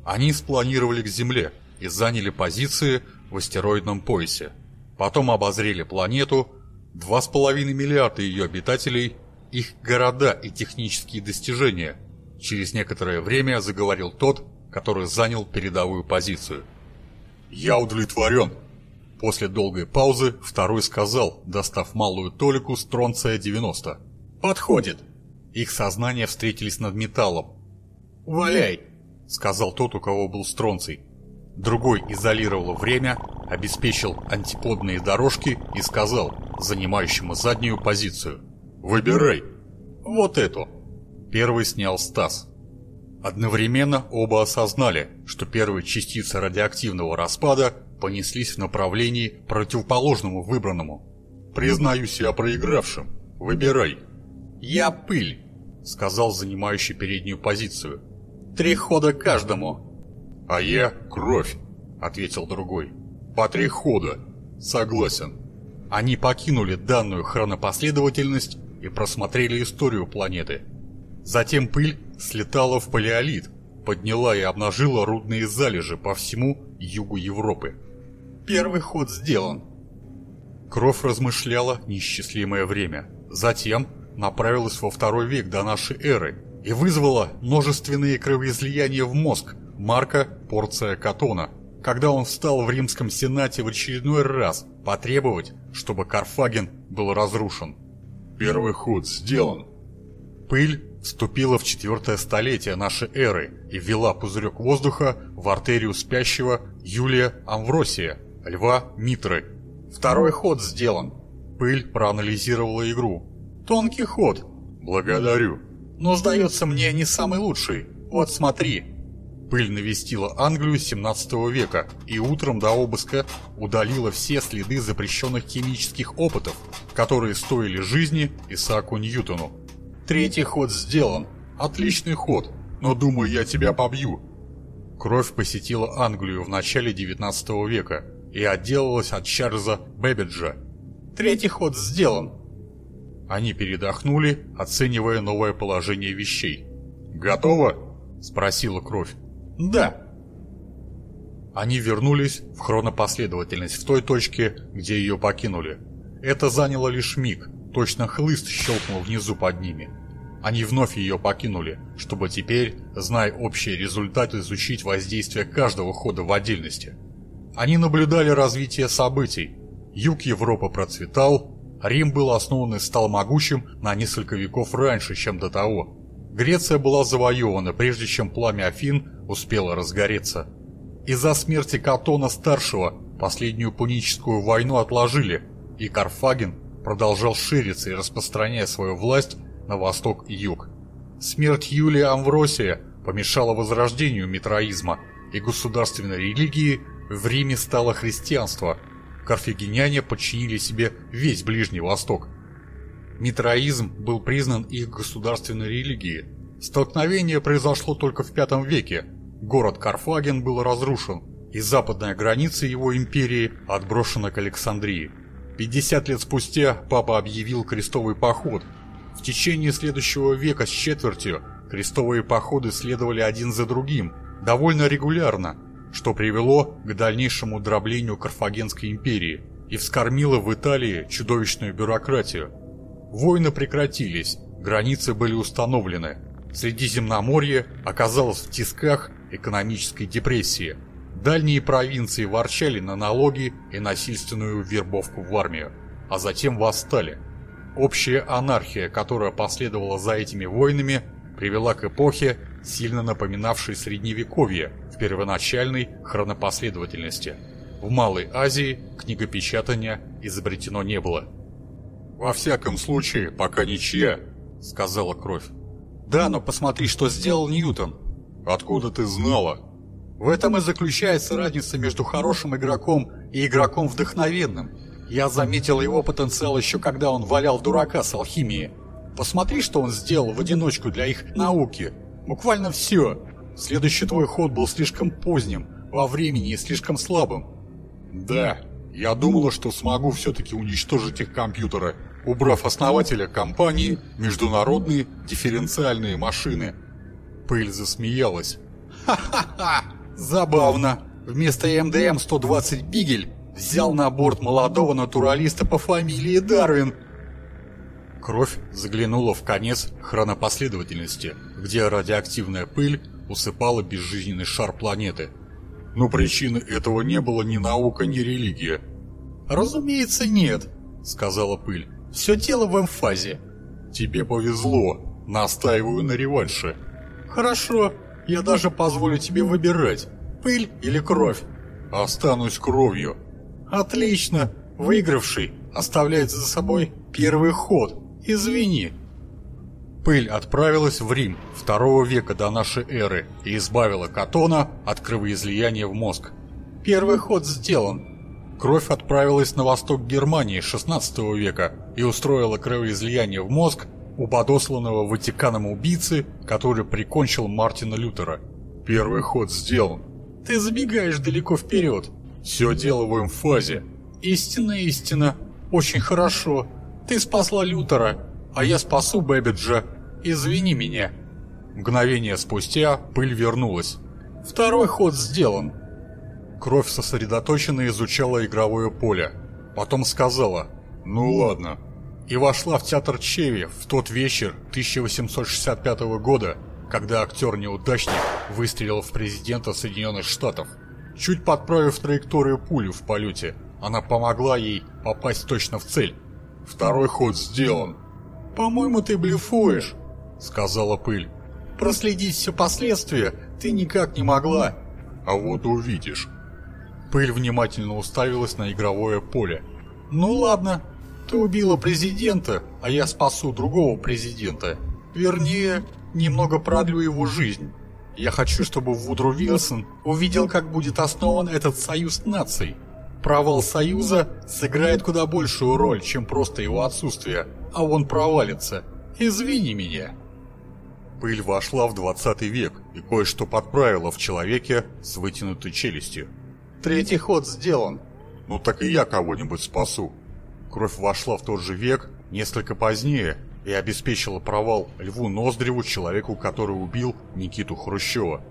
Они спланировали к Земле и заняли позиции в астероидном поясе. Потом обозрели планету, 2,5 миллиарда ее обитателей, их города и технические достижения. Через некоторое время заговорил тот, который занял передовую позицию. «Я удовлетворен», После долгой паузы второй сказал, достав малую толику стронция-90. «Подходит!» Их сознания встретились над металлом. «Валяй!» — сказал тот, у кого был стронций. Другой изолировал время, обеспечил антиподные дорожки и сказал, занимающему заднюю позицию. «Выбирай!» «Вот эту!» Первый снял Стас. Одновременно оба осознали, что первые частицы радиоактивного распада понеслись в направлении противоположному выбранному. «Признаю себя проигравшим», Выбирай. Я пыль, сказал занимающий переднюю позицию. Три хода каждому. А я кровь, ответил другой. По три хода. Согласен. Они покинули данную хронопоследовательность и просмотрели историю планеты. Затем пыль слетала в палеолит, подняла и обнажила рудные залежи по всему югу Европы. Первый ход сделан. Кровь размышляла неисчислимое время. Затем направилась во второй век до нашей эры и вызвала множественные кровоизлияния в мозг Марка Порция Катона, когда он встал в Римском Сенате в очередной раз потребовать, чтобы Карфаген был разрушен. Первый ход сделан. Пыль вступила в четвертое столетие нашей эры и ввела пузырек воздуха в артерию спящего Юлия Амвросия, льва Митры. Второй ход сделан. Пыль проанализировала игру. Тонкий ход. Благодарю. Но, сдается мне, не самый лучший. Вот смотри. Пыль навестила Англию 17 века и утром до обыска удалила все следы запрещенных химических опытов, которые стоили жизни Исааку Ньютону. Третий ход сделан. Отличный ход, но думаю, я тебя побью. Кровь посетила Англию в начале 19 века и отделалась от Чарльза Бэббиджа. Третий ход сделан. Они передохнули, оценивая новое положение вещей. «Готово?» – спросила кровь. «Да». Они вернулись в хронопоследовательность в той точке, где ее покинули. Это заняло лишь миг, точно хлыст щелкнул внизу под ними. Они вновь ее покинули, чтобы теперь, зная общие результаты, изучить воздействие каждого хода в отдельности. Они наблюдали развитие событий. Юг Европы процветал, Рим был основан и стал могучим на несколько веков раньше, чем до того. Греция была завоевана, прежде чем пламя Афин успело разгореться. Из-за смерти Катона-старшего последнюю пуническую войну отложили, и Карфаген продолжал шириться и распространяя свою власть на восток и юг. Смерть Юлия Амвросия помешала возрождению митроизма, и государственной религии в Риме стало христианство. Карфагеняне подчинили себе весь Ближний Восток. Митроизм был признан их государственной религией. Столкновение произошло только в V веке. Город Карфаген был разрушен, и западная граница его империи отброшена к Александрии. 50 лет спустя папа объявил крестовый поход – в течение следующего века с четвертью крестовые походы следовали один за другим, довольно регулярно, что привело к дальнейшему дроблению Карфагенской империи и вскормило в Италии чудовищную бюрократию. Войны прекратились, границы были установлены. Средиземноморье оказалось в тисках экономической депрессии. Дальние провинции ворчали на налоги и насильственную вербовку в армию, а затем восстали – Общая анархия, которая последовала за этими войнами, привела к эпохе, сильно напоминавшей Средневековье первоначальной хронопоследовательности. В Малой Азии книгопечатания изобретено не было. «Во всяком случае, пока ничья», — сказала Кровь. «Да, но посмотри, что сделал Ньютон». «Откуда ты знала?» «В этом и заключается разница между хорошим игроком и игроком вдохновенным. Я заметил его потенциал еще когда он валял дурака с алхимией. Посмотри, что он сделал в одиночку для их науки. Буквально все. Следующий твой ход был слишком поздним, во времени и слишком слабым. Да, я думала, что смогу все-таки уничтожить их компьютеры, убрав основателя компании «Международные дифференциальные машины». Пыль засмеялась. «Ха-ха-ха! Забавно! Вместо МДМ-120 «Бигель» взял на борт молодого натуралиста по фамилии Дарвин. Кровь заглянула в конец хронопоследовательности, где радиоактивная пыль усыпала безжизненный шар планеты. Но причины этого не было ни наука, ни религия. «Разумеется, нет», — сказала пыль. «Все тело в эмфазе». «Тебе повезло. Настаиваю на реванше». «Хорошо. Я даже позволю тебе выбирать. Пыль или кровь?» «Останусь кровью», Отлично. Выигравший оставляет за собой первый ход. Извини. Пыль отправилась в Рим второго века до нашей эры и избавила Катона от кровоизлияния в мозг. Первый ход сделан. Кровь отправилась на восток Германии XVI века и устроила кровоизлияние в мозг у подосланного Ватиканом убийцы, который прикончил Мартина Лютера. Первый ход сделан. Ты забегаешь далеко вперед. Все дело в эмфазе. Истина, истина. Очень хорошо. Ты спасла Лютера, а я спасу Бэбиджа. Извини меня. Мгновение спустя пыль вернулась. Второй ход сделан. Кровь сосредоточенно изучала игровое поле. Потом сказала «Ну ладно». И вошла в театр Чеви в тот вечер 1865 года, когда актер-неудачник выстрелил в президента Соединенных Штатов. Чуть подправив траекторию пули в полете, она помогла ей попасть точно в цель. Второй ход сделан. «По-моему, ты блефуешь», — сказала пыль. «Проследить все последствия ты никак не могла». «А вот увидишь». Пыль внимательно уставилась на игровое поле. «Ну ладно, ты убила президента, а я спасу другого президента. Вернее, немного продлю его жизнь. Я хочу, чтобы Вудру Вилсон увидел, как будет основан этот союз наций. Провал союза сыграет куда большую роль, чем просто его отсутствие, а он провалится. Извини меня». Пыль вошла в 20 век и кое-что подправила в человеке с вытянутой челюстью. Третий ход сделан. Ну так и я кого-нибудь спасу. Кровь вошла в тот же век, несколько позднее, и обеспечила провал Льву Ноздреву, человеку, который убил Никиту Хрущева.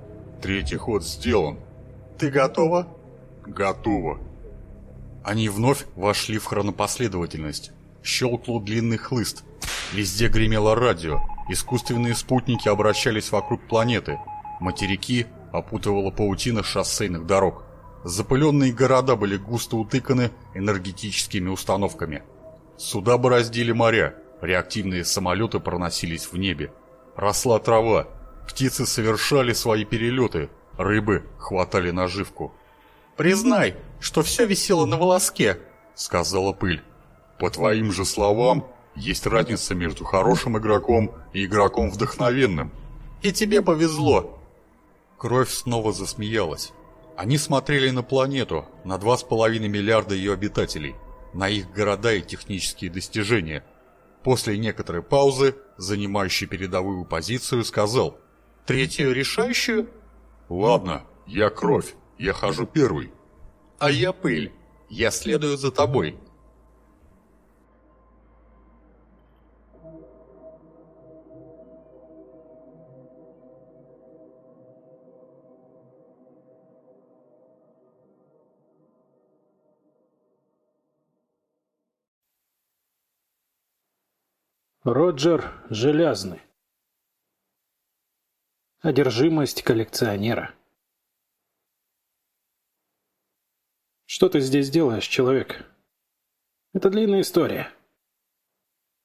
Третий ход сделан. Ты готова? Готова. Они вновь вошли в хронопоследовательность. Щелкнул длинный хлыст. Везде гремело радио. Искусственные спутники обращались вокруг планеты. Материки опутывала паутина шоссейных дорог. Запыленные города были густо утыканы энергетическими установками. Суда бороздили моря, реактивные самолеты проносились в небе. Росла трава, птицы совершали свои перелеты, рыбы хватали наживку. «Признай, что все висело на волоске», — сказала пыль. «По твоим же словам, есть разница между хорошим игроком и игроком вдохновенным. И тебе повезло». Кровь снова засмеялась. Они смотрели на планету, на 2,5 миллиарда ее обитателей, на их города и технические достижения. После некоторой паузы, занимающий передовую позицию, сказал «Третью решающую?» «Ладно, я кровь, я хожу первый». «А я пыль, я следую за тобой». Роджер Железный. Одержимость коллекционера. Что ты здесь делаешь, человек? Это длинная история.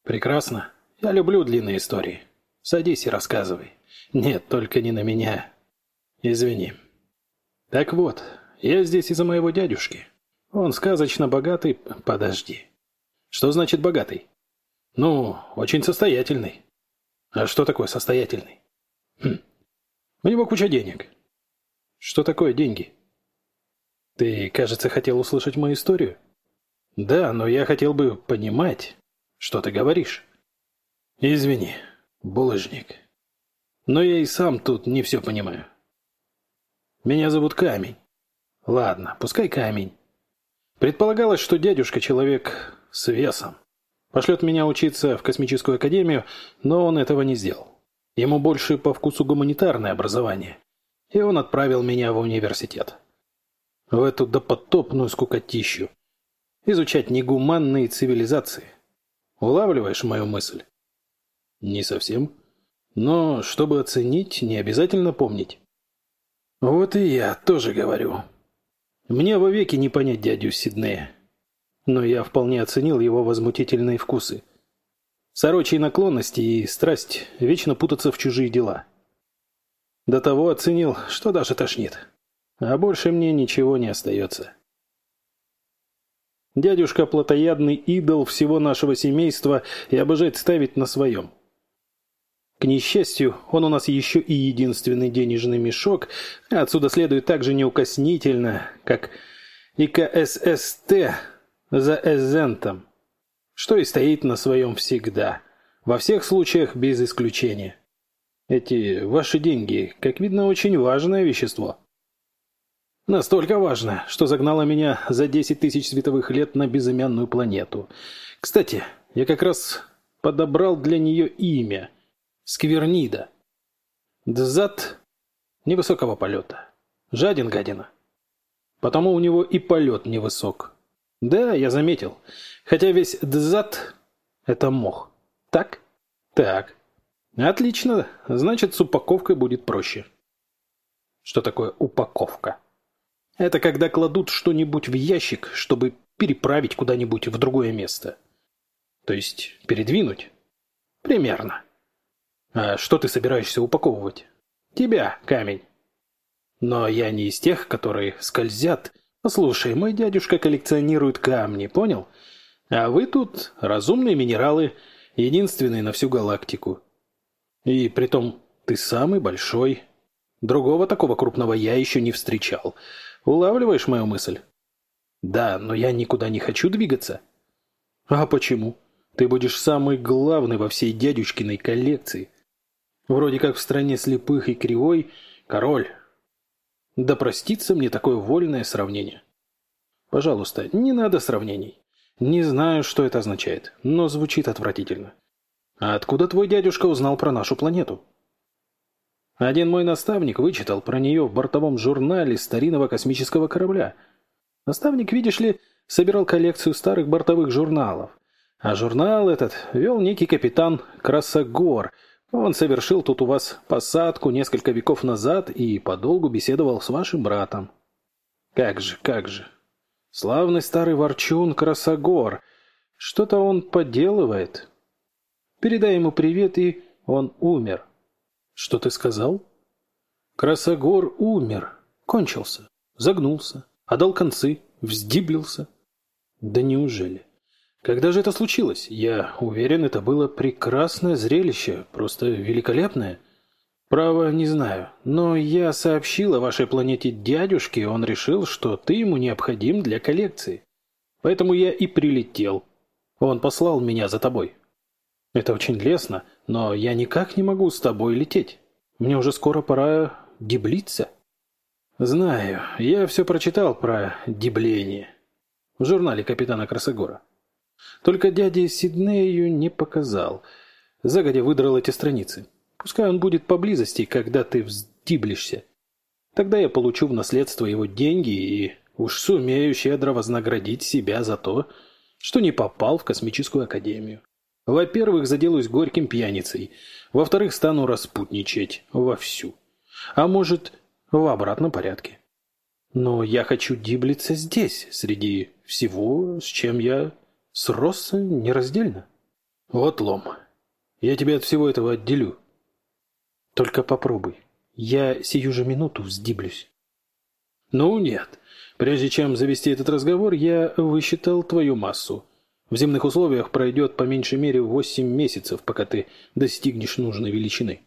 Прекрасно. Я люблю длинные истории. Садись и рассказывай. Нет, только не на меня. Извини. Так вот, я здесь из-за моего дядюшки. Он сказочно богатый... Подожди. Что значит богатый? Ну, очень состоятельный. А что такое состоятельный? Хм. У него куча денег. Что такое деньги? Ты, кажется, хотел услышать мою историю? Да, но я хотел бы понимать, что ты говоришь. Извини, булыжник. Но я и сам тут не все понимаю. Меня зовут Камень. Ладно, пускай Камень. Предполагалось, что дядюшка человек с весом. Пошлет меня учиться в космическую академию, но он этого не сделал. Ему больше по вкусу гуманитарное образование. И он отправил меня в университет. В эту допотопную скукотищу. Изучать негуманные цивилизации. Улавливаешь мою мысль? Не совсем. Но чтобы оценить, не обязательно помнить. Вот и я тоже говорю. Мне вовеки не понять дядю Сиднея но я вполне оценил его возмутительные вкусы. Сорочьи наклонности и страсть вечно путаться в чужие дела. До того оценил, что даже тошнит. А больше мне ничего не остается. Дядюшка плотоядный идол всего нашего семейства и обожает ставить на своем. К несчастью, он у нас еще и единственный денежный мешок, отсюда следует так же неукоснительно, как и КССТ за эзентом, что и стоит на своем всегда, во всех случаях без исключения. Эти ваши деньги, как видно, очень важное вещество. Настолько важно, что загнало меня за 10 тысяч световых лет на безымянную планету. Кстати, я как раз подобрал для нее имя – Сквернида. Дзат невысокого полета. Жаден гадина. Потому у него и полет невысок. Да, я заметил. Хотя весь дзат – это мох. Так? Так. Отлично. Значит, с упаковкой будет проще. Что такое упаковка? Это когда кладут что-нибудь в ящик, чтобы переправить куда-нибудь в другое место. То есть передвинуть? Примерно. А что ты собираешься упаковывать? Тебя, камень. Но я не из тех, которые скользят. Слушай, мой дядюшка коллекционирует камни, понял? А вы тут разумные минералы, единственные на всю галактику. И притом ты самый большой. Другого такого крупного я еще не встречал. Улавливаешь мою мысль? Да, но я никуда не хочу двигаться. А почему? Ты будешь самый главный во всей дядюшкиной коллекции. Вроде как в стране слепых и кривой король. Да простится мне такое вольное сравнение. Пожалуйста, не надо сравнений. Не знаю, что это означает, но звучит отвратительно. А откуда твой дядюшка узнал про нашу планету? Один мой наставник вычитал про нее в бортовом журнале старинного космического корабля. Наставник, видишь ли, собирал коллекцию старых бортовых журналов. А журнал этот вел некий капитан Красогор. Он совершил тут у вас посадку несколько веков назад и подолгу беседовал с вашим братом. Как же, как же. Славный старый ворчун Красогор. Что-то он поделывает. Передай ему привет, и он умер. Что ты сказал? Красогор умер. Кончился. Загнулся. Отдал концы. Вздиблился. Да неужели? Когда же это случилось? Я уверен, это было прекрасное зрелище, просто великолепное. Право, не знаю, но я сообщил о вашей планете дядюшке, он решил, что ты ему необходим для коллекции. Поэтому я и прилетел. Он послал меня за тобой. Это очень лестно, но я никак не могу с тобой лететь. Мне уже скоро пора деблиться. Знаю, я все прочитал про дебление в журнале капитана Красогора. Только дяде Сиднею не показал. Загодя выдрал эти страницы. Пускай он будет поблизости, когда ты вздиблишься. Тогда я получу в наследство его деньги и уж сумею щедро вознаградить себя за то, что не попал в космическую академию. Во-первых, заделаюсь горьким пьяницей. Во-вторых, стану распутничать вовсю. А может, в обратном порядке. Но я хочу диблиться здесь, среди всего, с чем я сросся нераздельно. Вот лом. Я тебя от всего этого отделю. Только попробуй. Я сию же минуту вздиблюсь. Ну нет. Прежде чем завести этот разговор, я высчитал твою массу. В земных условиях пройдет по меньшей мере 8 месяцев, пока ты достигнешь нужной величины.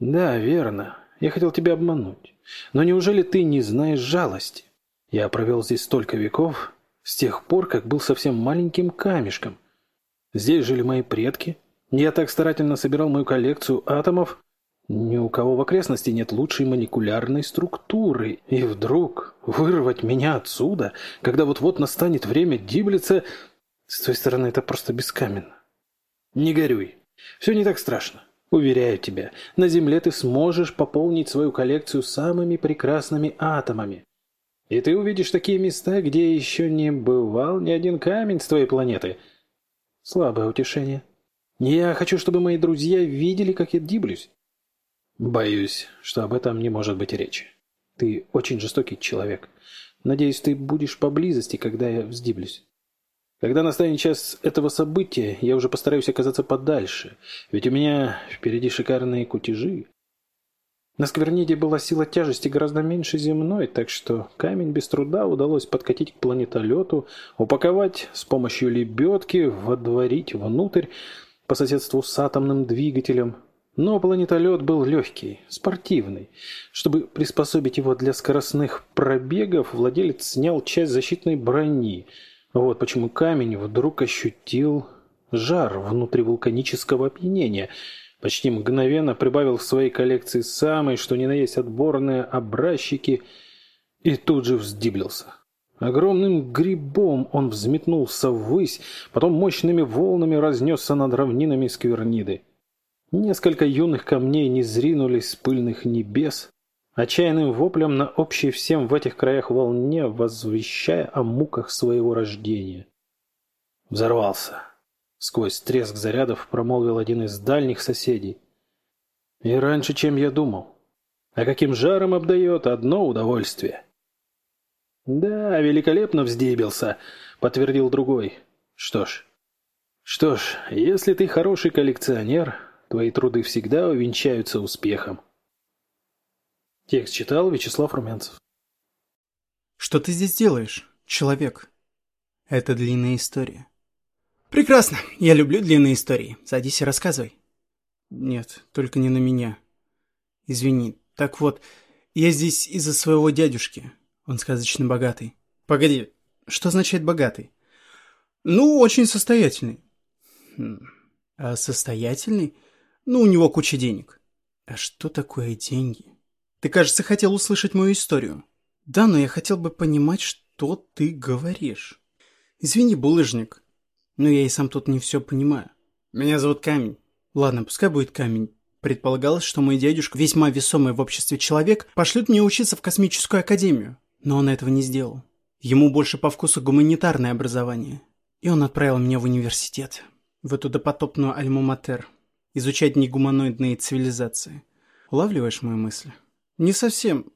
Да, верно. Я хотел тебя обмануть. Но неужели ты не знаешь жалости? Я провел здесь столько веков, с тех пор, как был совсем маленьким камешком. Здесь жили мои предки. Я так старательно собирал мою коллекцию атомов. Ни у кого в окрестности нет лучшей молекулярной структуры. И вдруг вырвать меня отсюда, когда вот-вот настанет время диблица... С той стороны это просто бескаменно. Не горюй. Все не так страшно. Уверяю тебя, на Земле ты сможешь пополнить свою коллекцию самыми прекрасными атомами. И ты увидишь такие места, где еще не бывал ни один камень с твоей планеты. Слабое утешение. Я хочу, чтобы мои друзья видели, как я диблюсь. Боюсь, что об этом не может быть речи. Ты очень жестокий человек. Надеюсь, ты будешь поблизости, когда я вздиблюсь. Когда настанет час этого события, я уже постараюсь оказаться подальше, ведь у меня впереди шикарные кутежи. На скверниде была сила тяжести гораздо меньше земной, так что камень без труда удалось подкатить к планетолету, упаковать с помощью лебедки, водворить внутрь по соседству с атомным двигателем. Но планетолет был легкий, спортивный. Чтобы приспособить его для скоростных пробегов, владелец снял часть защитной брони. Вот почему камень вдруг ощутил жар внутри вулканического опьянения. Почти мгновенно прибавил в своей коллекции самые, что ни на есть отборные образчики, и тут же вздиблился. Огромным грибом он взметнулся ввысь, потом мощными волнами разнесся над равнинами скверниды. Несколько юных камней не зринулись с пыльных небес, отчаянным воплем на общей всем в этих краях волне, возвещая о муках своего рождения. Взорвался. Сквозь треск зарядов промолвил один из дальних соседей. И раньше, чем я думал. А каким жаром обдает одно удовольствие. Да, великолепно вздебился, подтвердил другой. Что ж, что ж, если ты хороший коллекционер, Твои труды всегда увенчаются успехом. Текст читал Вячеслав Румянцев. Что ты здесь делаешь, человек? Это длинная история. Прекрасно. Я люблю длинные истории. Садись и рассказывай. Нет, только не на меня. Извини. Так вот, я здесь из-за своего дядюшки. Он сказочно богатый. Погоди, что означает богатый? Ну, очень состоятельный. Хм, а состоятельный? Ну, у него куча денег. А что такое деньги? Ты, кажется, хотел услышать мою историю. Да, но я хотел бы понимать, что ты говоришь. Извини, булыжник, но я и сам тут не все понимаю. Меня зовут Камень. Ладно, пускай будет Камень. Предполагалось, что мой дядюшка, весьма весомый в обществе человек, пошлет мне учиться в космическую академию. Но он этого не сделал. Ему больше по вкусу гуманитарное образование. И он отправил меня в университет. В эту допотопную альма-матер изучать негуманоидные цивилизации. Улавливаешь мою мысль? Не совсем.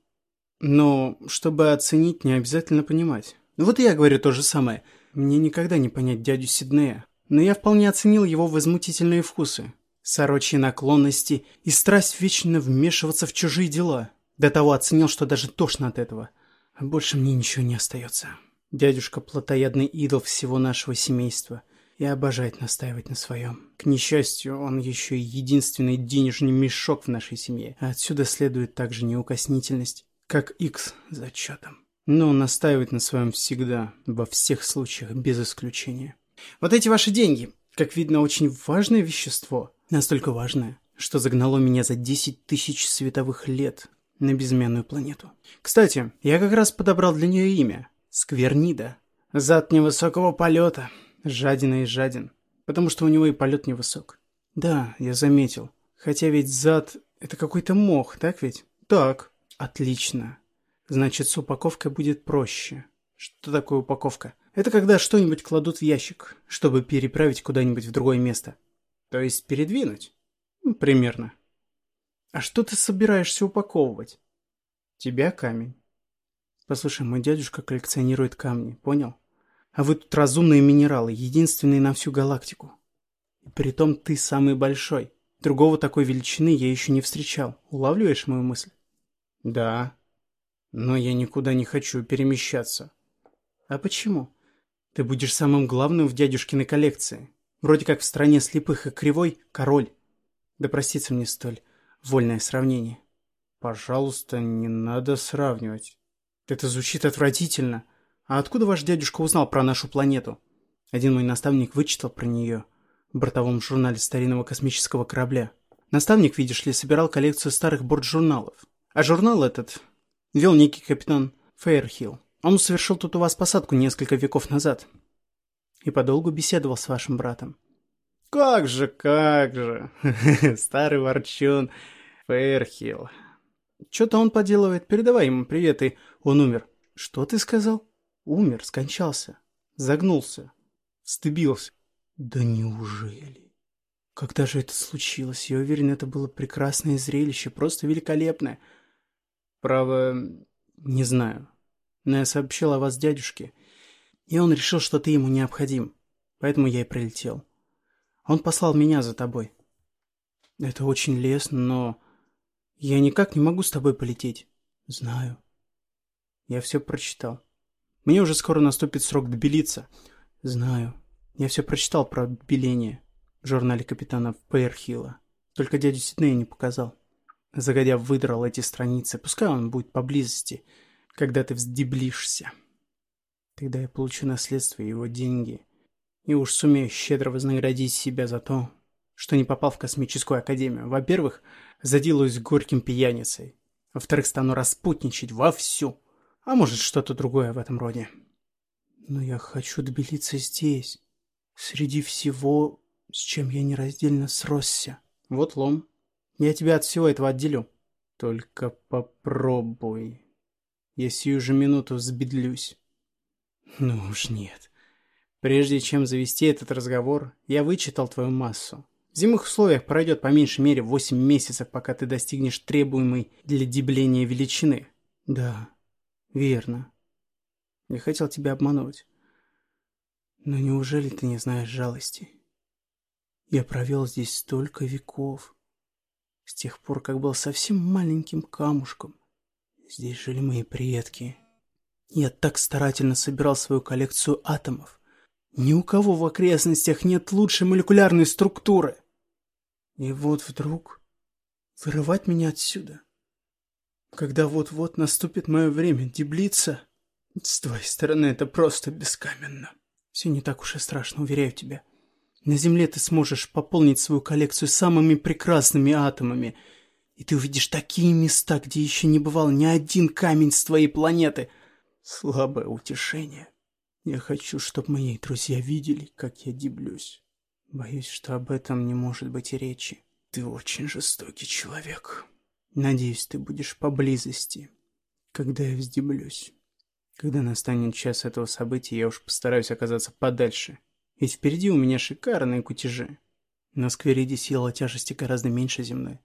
Но чтобы оценить, не обязательно понимать. Вот и я говорю то же самое. Мне никогда не понять дядю Сиднея. Но я вполне оценил его возмутительные вкусы. Сорочьи наклонности и страсть вечно вмешиваться в чужие дела. До того оценил, что даже тошно от этого. А больше мне ничего не остается. Дядюшка плотоядный идол всего нашего семейства и обожает настаивать на своем. К несчастью, он еще и единственный денежный мешок в нашей семье, а отсюда следует также неукоснительность, как X за отчетом. Но он настаивает на своем всегда, во всех случаях, без исключения. Вот эти ваши деньги, как видно, очень важное вещество. Настолько важное, что загнало меня за 10 тысяч световых лет на безымянную планету. Кстати, я как раз подобрал для нее имя. Сквернида. Зад невысокого полета. Жадина и жаден. Потому что у него и полет невысок. Да, я заметил. Хотя ведь зад — это какой-то мох, так ведь? Так. Отлично. Значит, с упаковкой будет проще. Что такое упаковка? Это когда что-нибудь кладут в ящик, чтобы переправить куда-нибудь в другое место. То есть передвинуть? Ну, примерно. А что ты собираешься упаковывать? Тебя камень. Послушай, мой дядюшка коллекционирует камни, понял? А вы тут разумные минералы, единственные на всю галактику. И притом ты самый большой. Другого такой величины я еще не встречал. Улавливаешь мою мысль? Да. Но я никуда не хочу перемещаться. А почему? Ты будешь самым главным в дядюшкиной коллекции. Вроде как в стране слепых и кривой король. Да простится мне столь вольное сравнение. Пожалуйста, не надо сравнивать. Это звучит отвратительно. «А откуда ваш дядюшка узнал про нашу планету?» Один мой наставник вычитал про нее в бортовом журнале старинного космического корабля. Наставник, видишь ли, собирал коллекцию старых бортжурналов. А журнал этот вел некий капитан Фейерхилл. Он совершил тут у вас посадку несколько веков назад. И подолгу беседовал с вашим братом. «Как же, как же! Старый ворчун Фейерхилл. Что-то он поделывает. Передавай ему привет, и он умер. Что ты сказал?» Умер, скончался, загнулся, стыбился. Да неужели? Когда же это случилось? Я уверен, это было прекрасное зрелище, просто великолепное. Право, не знаю. Но я сообщил о вас дядюшке, и он решил, что ты ему необходим. Поэтому я и прилетел. Он послал меня за тобой. Это очень лестно, но я никак не могу с тобой полететь. Знаю. Я все прочитал. Мне уже скоро наступит срок добелиться. Знаю. Я все прочитал про отбеление в журнале капитана Пейрхилла. Только дядю Сиднея не показал. Загодя выдрал эти страницы. Пускай он будет поблизости, когда ты вздеблишься. Тогда я получу наследство и его деньги. И уж сумею щедро вознаградить себя за то, что не попал в космическую академию. Во-первых, заделаюсь горьким пьяницей. Во-вторых, стану распутничать вовсю. А может, что-то другое в этом роде. Но я хочу добелиться здесь, среди всего, с чем я нераздельно сросся. Вот лом. Я тебя от всего этого отделю. Только попробуй. Я сию же минуту взбедлюсь. Ну уж нет. Прежде чем завести этот разговор, я вычитал твою массу. В зимних условиях пройдет по меньшей мере 8 месяцев, пока ты достигнешь требуемой для дебления величины. Да, верно. Я хотел тебя обмануть. Но неужели ты не знаешь жалости? Я провел здесь столько веков. С тех пор, как был совсем маленьким камушком. Здесь жили мои предки. Я так старательно собирал свою коллекцию атомов. Ни у кого в окрестностях нет лучшей молекулярной структуры. И вот вдруг вырывать меня отсюда. Когда вот-вот наступит мое время деблиться, с твоей стороны это просто бескаменно. Все не так уж и страшно, уверяю тебя. На Земле ты сможешь пополнить свою коллекцию самыми прекрасными атомами, и ты увидишь такие места, где еще не бывал ни один камень с твоей планеты. Слабое утешение. Я хочу, чтобы мои друзья видели, как я деблюсь. Боюсь, что об этом не может быть и речи. Ты очень жестокий человек. Надеюсь, ты будешь поблизости, когда я вздеблюсь. Когда настанет час этого события, я уж постараюсь оказаться подальше. Ведь впереди у меня шикарные кутежи. На сквериде сила тяжести гораздо меньше земной.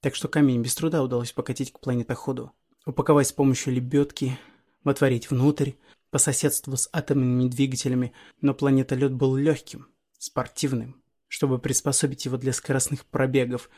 Так что камень без труда удалось покатить к планетоходу. Упаковать с помощью лебедки, вотворить внутрь, по соседству с атомными двигателями, но планетолет был легким, спортивным, чтобы приспособить его для скоростных пробегов.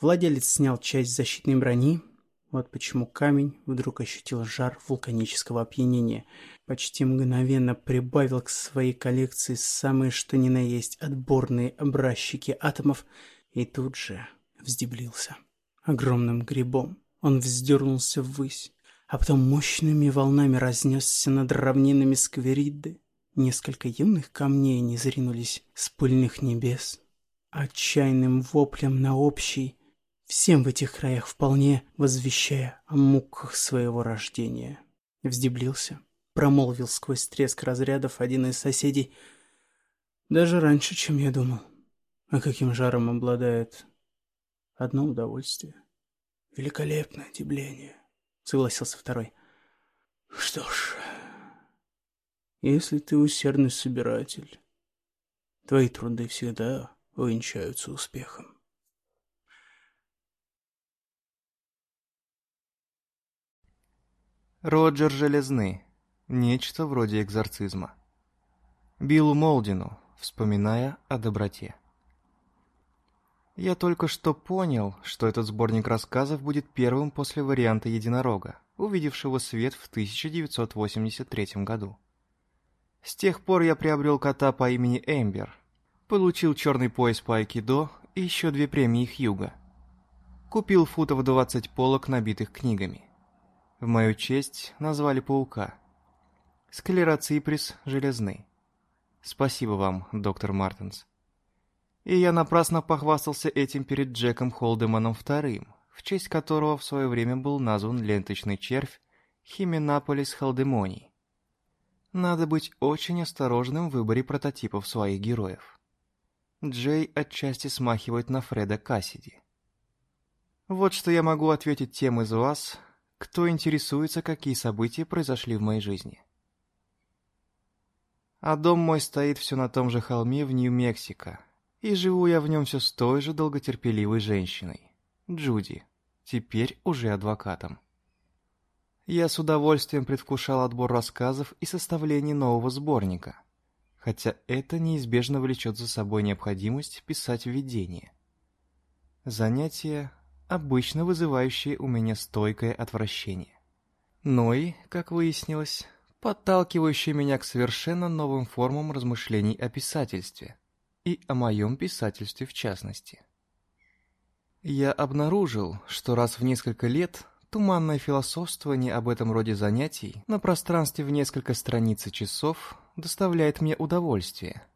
Владелец снял часть защитной брони, вот почему камень вдруг ощутил жар вулканического опьянения. Почти мгновенно прибавил к своей коллекции самые что ни на есть отборные образчики атомов и тут же вздеблился. Огромным грибом он вздернулся ввысь, а потом мощными волнами разнесся над равнинами Сквериды. Несколько юных камней не зринулись с пыльных небес. Отчаянным воплем на общий всем в этих краях вполне возвещая о муках своего рождения. Вздеблился, промолвил сквозь треск разрядов один из соседей. Даже раньше, чем я думал. А каким жаром обладает одно удовольствие. Великолепное дебление, согласился второй. Что ж, если ты усердный собиратель, твои труды всегда увенчаются успехом. Роджер Железный. Нечто вроде экзорцизма. Биллу Молдину, вспоминая о доброте. Я только что понял, что этот сборник рассказов будет первым после варианта «Единорога», увидевшего свет в 1983 году. С тех пор я приобрел кота по имени Эмбер, получил черный пояс по айкидо и еще две премии Хьюга. Купил футов 20 полок, набитых книгами. В мою честь назвали паука. Склероциприс железный. Спасибо вам, доктор Мартинс. И я напрасно похвастался этим перед Джеком Холдеманом II, в честь которого в свое время был назван ленточный червь Хименаполис холдемоний. Надо быть очень осторожным в выборе прототипов своих героев. Джей отчасти смахивает на Фреда Кассиди. Вот что я могу ответить тем из вас, кто интересуется, какие события произошли в моей жизни. А дом мой стоит все на том же холме в Нью-Мексико, и живу я в нем все с той же долготерпеливой женщиной, Джуди, теперь уже адвокатом. Я с удовольствием предвкушал отбор рассказов и составление нового сборника, хотя это неизбежно влечет за собой необходимость писать введение. Занятие обычно вызывающие у меня стойкое отвращение. Но и, как выяснилось, подталкивающие меня к совершенно новым формам размышлений о писательстве и о моем писательстве в частности. Я обнаружил, что раз в несколько лет туманное философствование об этом роде занятий на пространстве в несколько страниц и часов доставляет мне удовольствие.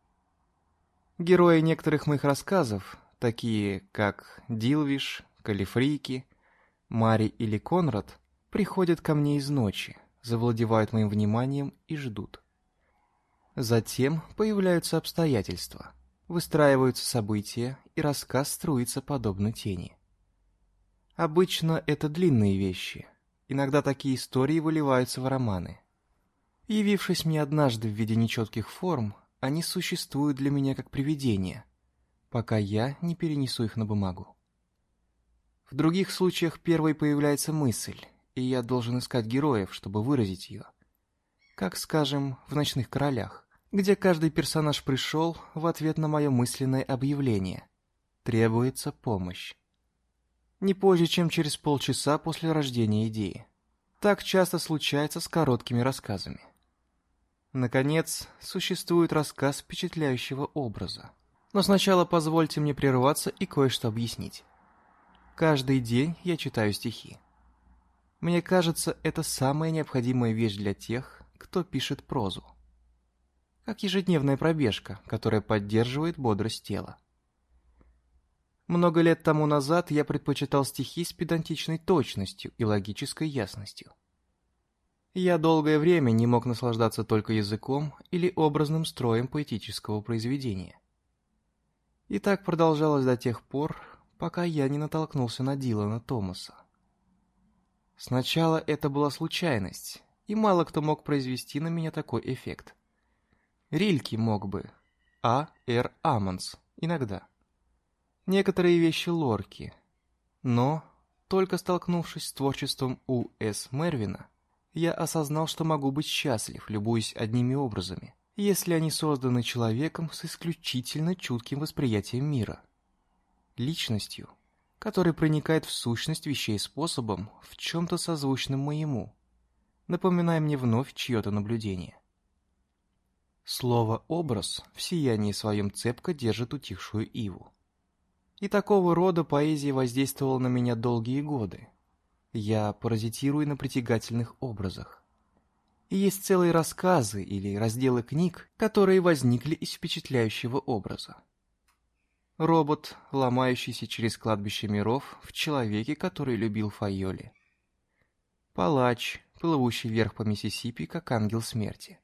Герои некоторых моих рассказов, такие как Дилвиш, Калифрики, Мари или Конрад, приходят ко мне из ночи, завладевают моим вниманием и ждут. Затем появляются обстоятельства, выстраиваются события, и рассказ струится подобно тени. Обычно это длинные вещи, иногда такие истории выливаются в романы. Явившись мне однажды в виде нечетких форм, они существуют для меня как привидения, пока я не перенесу их на бумагу. В других случаях первой появляется мысль, и я должен искать героев, чтобы выразить ее. Как, скажем, в «Ночных королях», где каждый персонаж пришел в ответ на мое мысленное объявление. Требуется помощь. Не позже, чем через полчаса после рождения идеи. Так часто случается с короткими рассказами. Наконец, существует рассказ впечатляющего образа. Но сначала позвольте мне прерваться и кое-что объяснить. Каждый день я читаю стихи. Мне кажется, это самая необходимая вещь для тех, кто пишет прозу. Как ежедневная пробежка, которая поддерживает бодрость тела. Много лет тому назад я предпочитал стихи с педантичной точностью и логической ясностью. Я долгое время не мог наслаждаться только языком или образным строем поэтического произведения. И так продолжалось до тех пор, пока я не натолкнулся на Дилана Томаса. Сначала это была случайность, и мало кто мог произвести на меня такой эффект. Рильки мог бы, А. Р. Амонс, иногда. Некоторые вещи Лорки. Но, только столкнувшись с творчеством У. С. Мервина, я осознал, что могу быть счастлив, любуясь одними образами, если они созданы человеком с исключительно чутким восприятием мира. Личностью, который проникает в сущность вещей способом, в чем-то созвучным моему, напоминая мне вновь чье-то наблюдение. Слово «образ» в сиянии своем цепко держит утихшую иву. И такого рода поэзия воздействовала на меня долгие годы, я паразитирую на притягательных образах. И есть целые рассказы или разделы книг, которые возникли из впечатляющего образа. Робот, ломающийся через кладбище миров в человеке, который любил Файоли. Палач, плывущий вверх по Миссисипи, как ангел смерти.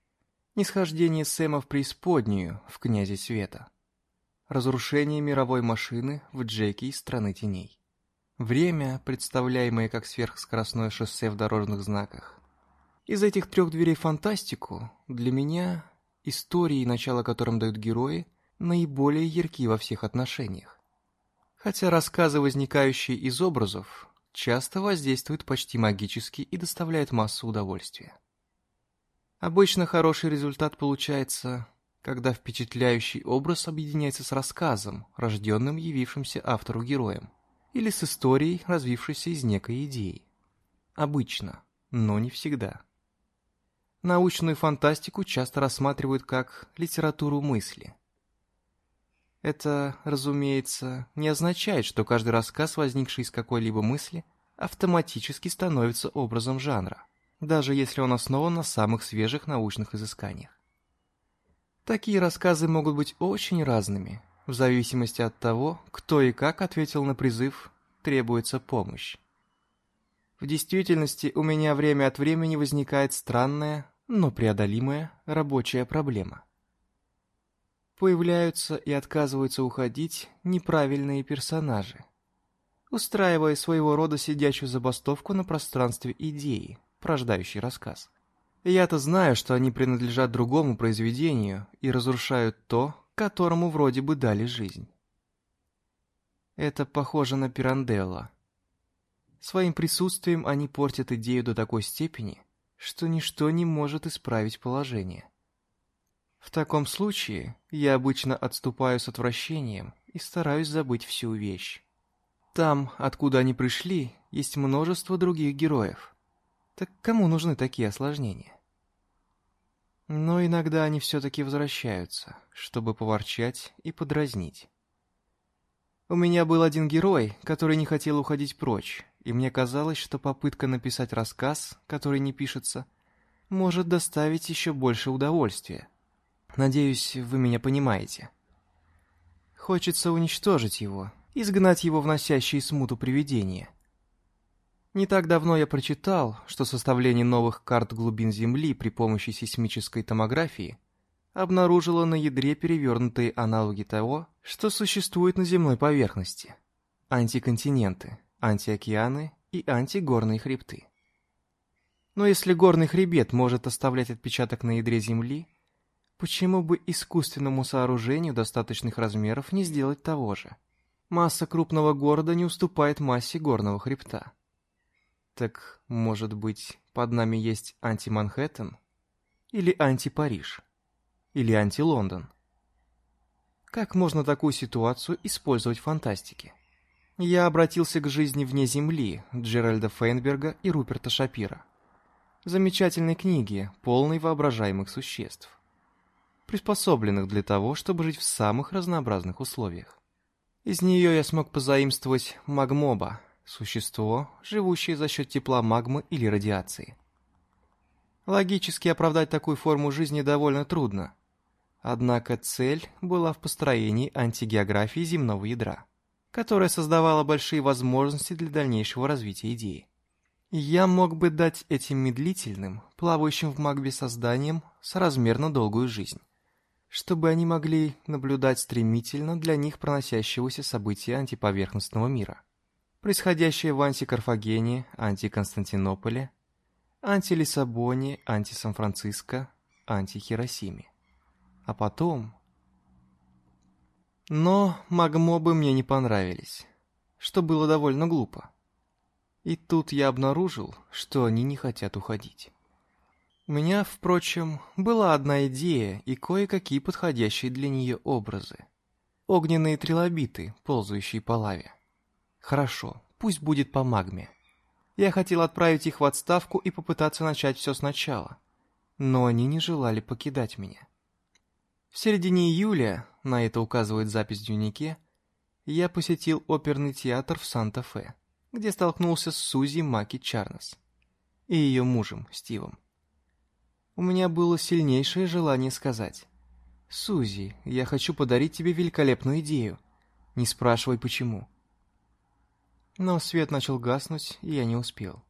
Нисхождение Сэма в преисподнюю, в Князе Света. Разрушение мировой машины в Джеке из Страны Теней. Время, представляемое как сверхскоростное шоссе в дорожных знаках. Из этих трех дверей фантастику для меня истории, начало которым дают герои, наиболее ярки во всех отношениях. Хотя рассказы, возникающие из образов, часто воздействуют почти магически и доставляют массу удовольствия. Обычно хороший результат получается, когда впечатляющий образ объединяется с рассказом, рожденным явившимся автору героем или с историей, развившейся из некой идеи. Обычно, но не всегда. Научную фантастику часто рассматривают как литературу мысли. Это, разумеется, не означает, что каждый рассказ, возникший из какой-либо мысли, автоматически становится образом жанра, даже если он основан на самых свежих научных изысканиях. Такие рассказы могут быть очень разными, в зависимости от того, кто и как ответил на призыв «требуется помощь». В действительности у меня время от времени возникает странная, но преодолимая рабочая проблема. Появляются и отказываются уходить неправильные персонажи, устраивая своего рода сидячую забастовку на пространстве идеи, порождающей рассказ. Я-то знаю, что они принадлежат другому произведению и разрушают то, которому вроде бы дали жизнь. Это похоже на Пиранделла. Своим присутствием они портят идею до такой степени, что ничто не может исправить положение. В таком случае я обычно отступаю с отвращением и стараюсь забыть всю вещь. Там, откуда они пришли, есть множество других героев. Так кому нужны такие осложнения? Но иногда они все-таки возвращаются, чтобы поворчать и подразнить. У меня был один герой, который не хотел уходить прочь, и мне казалось, что попытка написать рассказ, который не пишется, может доставить еще больше удовольствия. Надеюсь, вы меня понимаете. Хочется уничтожить его, изгнать его вносящие смуту привидения. Не так давно я прочитал, что составление новых карт глубин Земли при помощи сейсмической томографии обнаружило на ядре перевернутые аналоги того, что существует на земной поверхности. Антиконтиненты, антиокеаны и антигорные хребты. Но если горный хребет может оставлять отпечаток на ядре Земли, почему бы искусственному сооружению достаточных размеров не сделать того же? Масса крупного города не уступает массе горного хребта. Так, может быть, под нами есть анти-Манхэттен? Или анти-Париж? Или анти-Лондон? Как можно такую ситуацию использовать в фантастике? Я обратился к жизни вне Земли Джеральда Фейнберга и Руперта Шапира. Замечательной книги, полной воображаемых существ, приспособленных для того, чтобы жить в самых разнообразных условиях. Из нее я смог позаимствовать магмоба, существо, живущее за счет тепла магмы или радиации. Логически оправдать такую форму жизни довольно трудно. Однако цель была в построении антигеографии земного ядра, которая создавала большие возможности для дальнейшего развития идеи. Я мог бы дать этим медлительным, плавающим в магме созданиям соразмерно долгую жизнь, чтобы они могли наблюдать стремительно для них проносящегося события антиповерхностного мира происходящее в антикарфагене, антиконстантинополе, антилиссабоне, анти-Сан-Франциско, анти-Хиросиме. А потом... Но магмобы мне не понравились, что было довольно глупо. И тут я обнаружил, что они не хотят уходить. У меня, впрочем, была одна идея и кое-какие подходящие для нее образы. Огненные трилобиты, ползающие по лаве. Хорошо, пусть будет по магме. Я хотел отправить их в отставку и попытаться начать все сначала. Но они не желали покидать меня. В середине июля, на это указывает запись в дневнике, я посетил оперный театр в Санта-Фе, где столкнулся с Сузи Маки Чарнес и ее мужем Стивом. У меня было сильнейшее желание сказать «Сузи, я хочу подарить тебе великолепную идею. Не спрашивай, почему. Но свет начал гаснуть, и я не успел.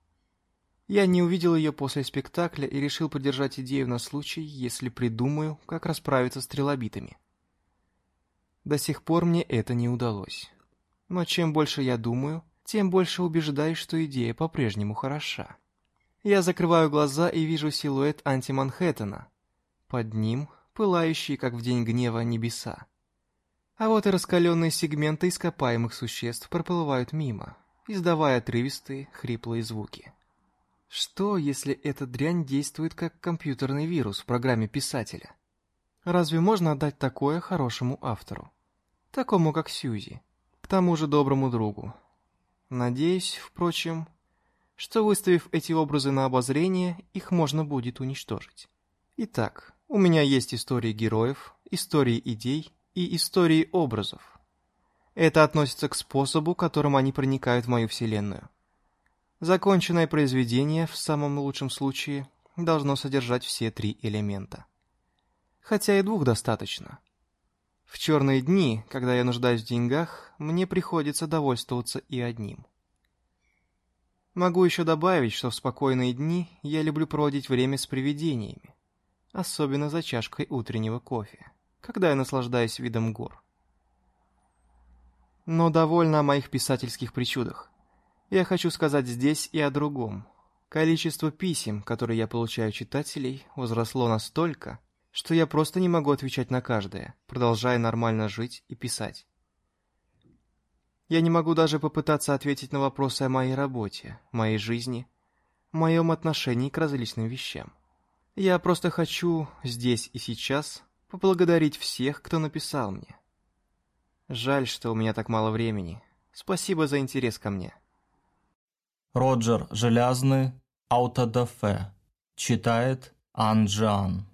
Я не увидел ее после спектакля и решил подержать идею на случай, если придумаю, как расправиться с трилобитами. До сих пор мне это не удалось. Но чем больше я думаю, тем больше убеждаюсь, что идея по-прежнему хороша. Я закрываю глаза и вижу силуэт анти-Манхэттена. Под ним пылающие, как в день гнева, небеса. А вот и раскаленные сегменты ископаемых существ проплывают мимо, издавая отрывистые, хриплые звуки. Что, если эта дрянь действует как компьютерный вирус в программе писателя? Разве можно отдать такое хорошему автору? Такому, как Сьюзи. К тому же доброму другу. Надеюсь, впрочем, что выставив эти образы на обозрение, их можно будет уничтожить. Итак, у меня есть истории героев, истории идей и истории образов. Это относится к способу, которым они проникают в мою вселенную. Законченное произведение, в самом лучшем случае, должно содержать все три элемента. Хотя и двух достаточно. В черные дни, когда я нуждаюсь в деньгах, мне приходится довольствоваться и одним. Могу еще добавить, что в спокойные дни я люблю проводить время с привидениями, особенно за чашкой утреннего кофе когда я наслаждаюсь видом гор. Но довольно о моих писательских причудах. Я хочу сказать здесь и о другом. Количество писем, которые я получаю читателей, возросло настолько, что я просто не могу отвечать на каждое, продолжая нормально жить и писать. Я не могу даже попытаться ответить на вопросы о моей работе, моей жизни, моем отношении к различным вещам. Я просто хочу здесь и сейчас поблагодарить всех, кто написал мне. Жаль, что у меня так мало времени. Спасибо за интерес ко мне. Роджер Железный, Аутодафе. Читает Анджан.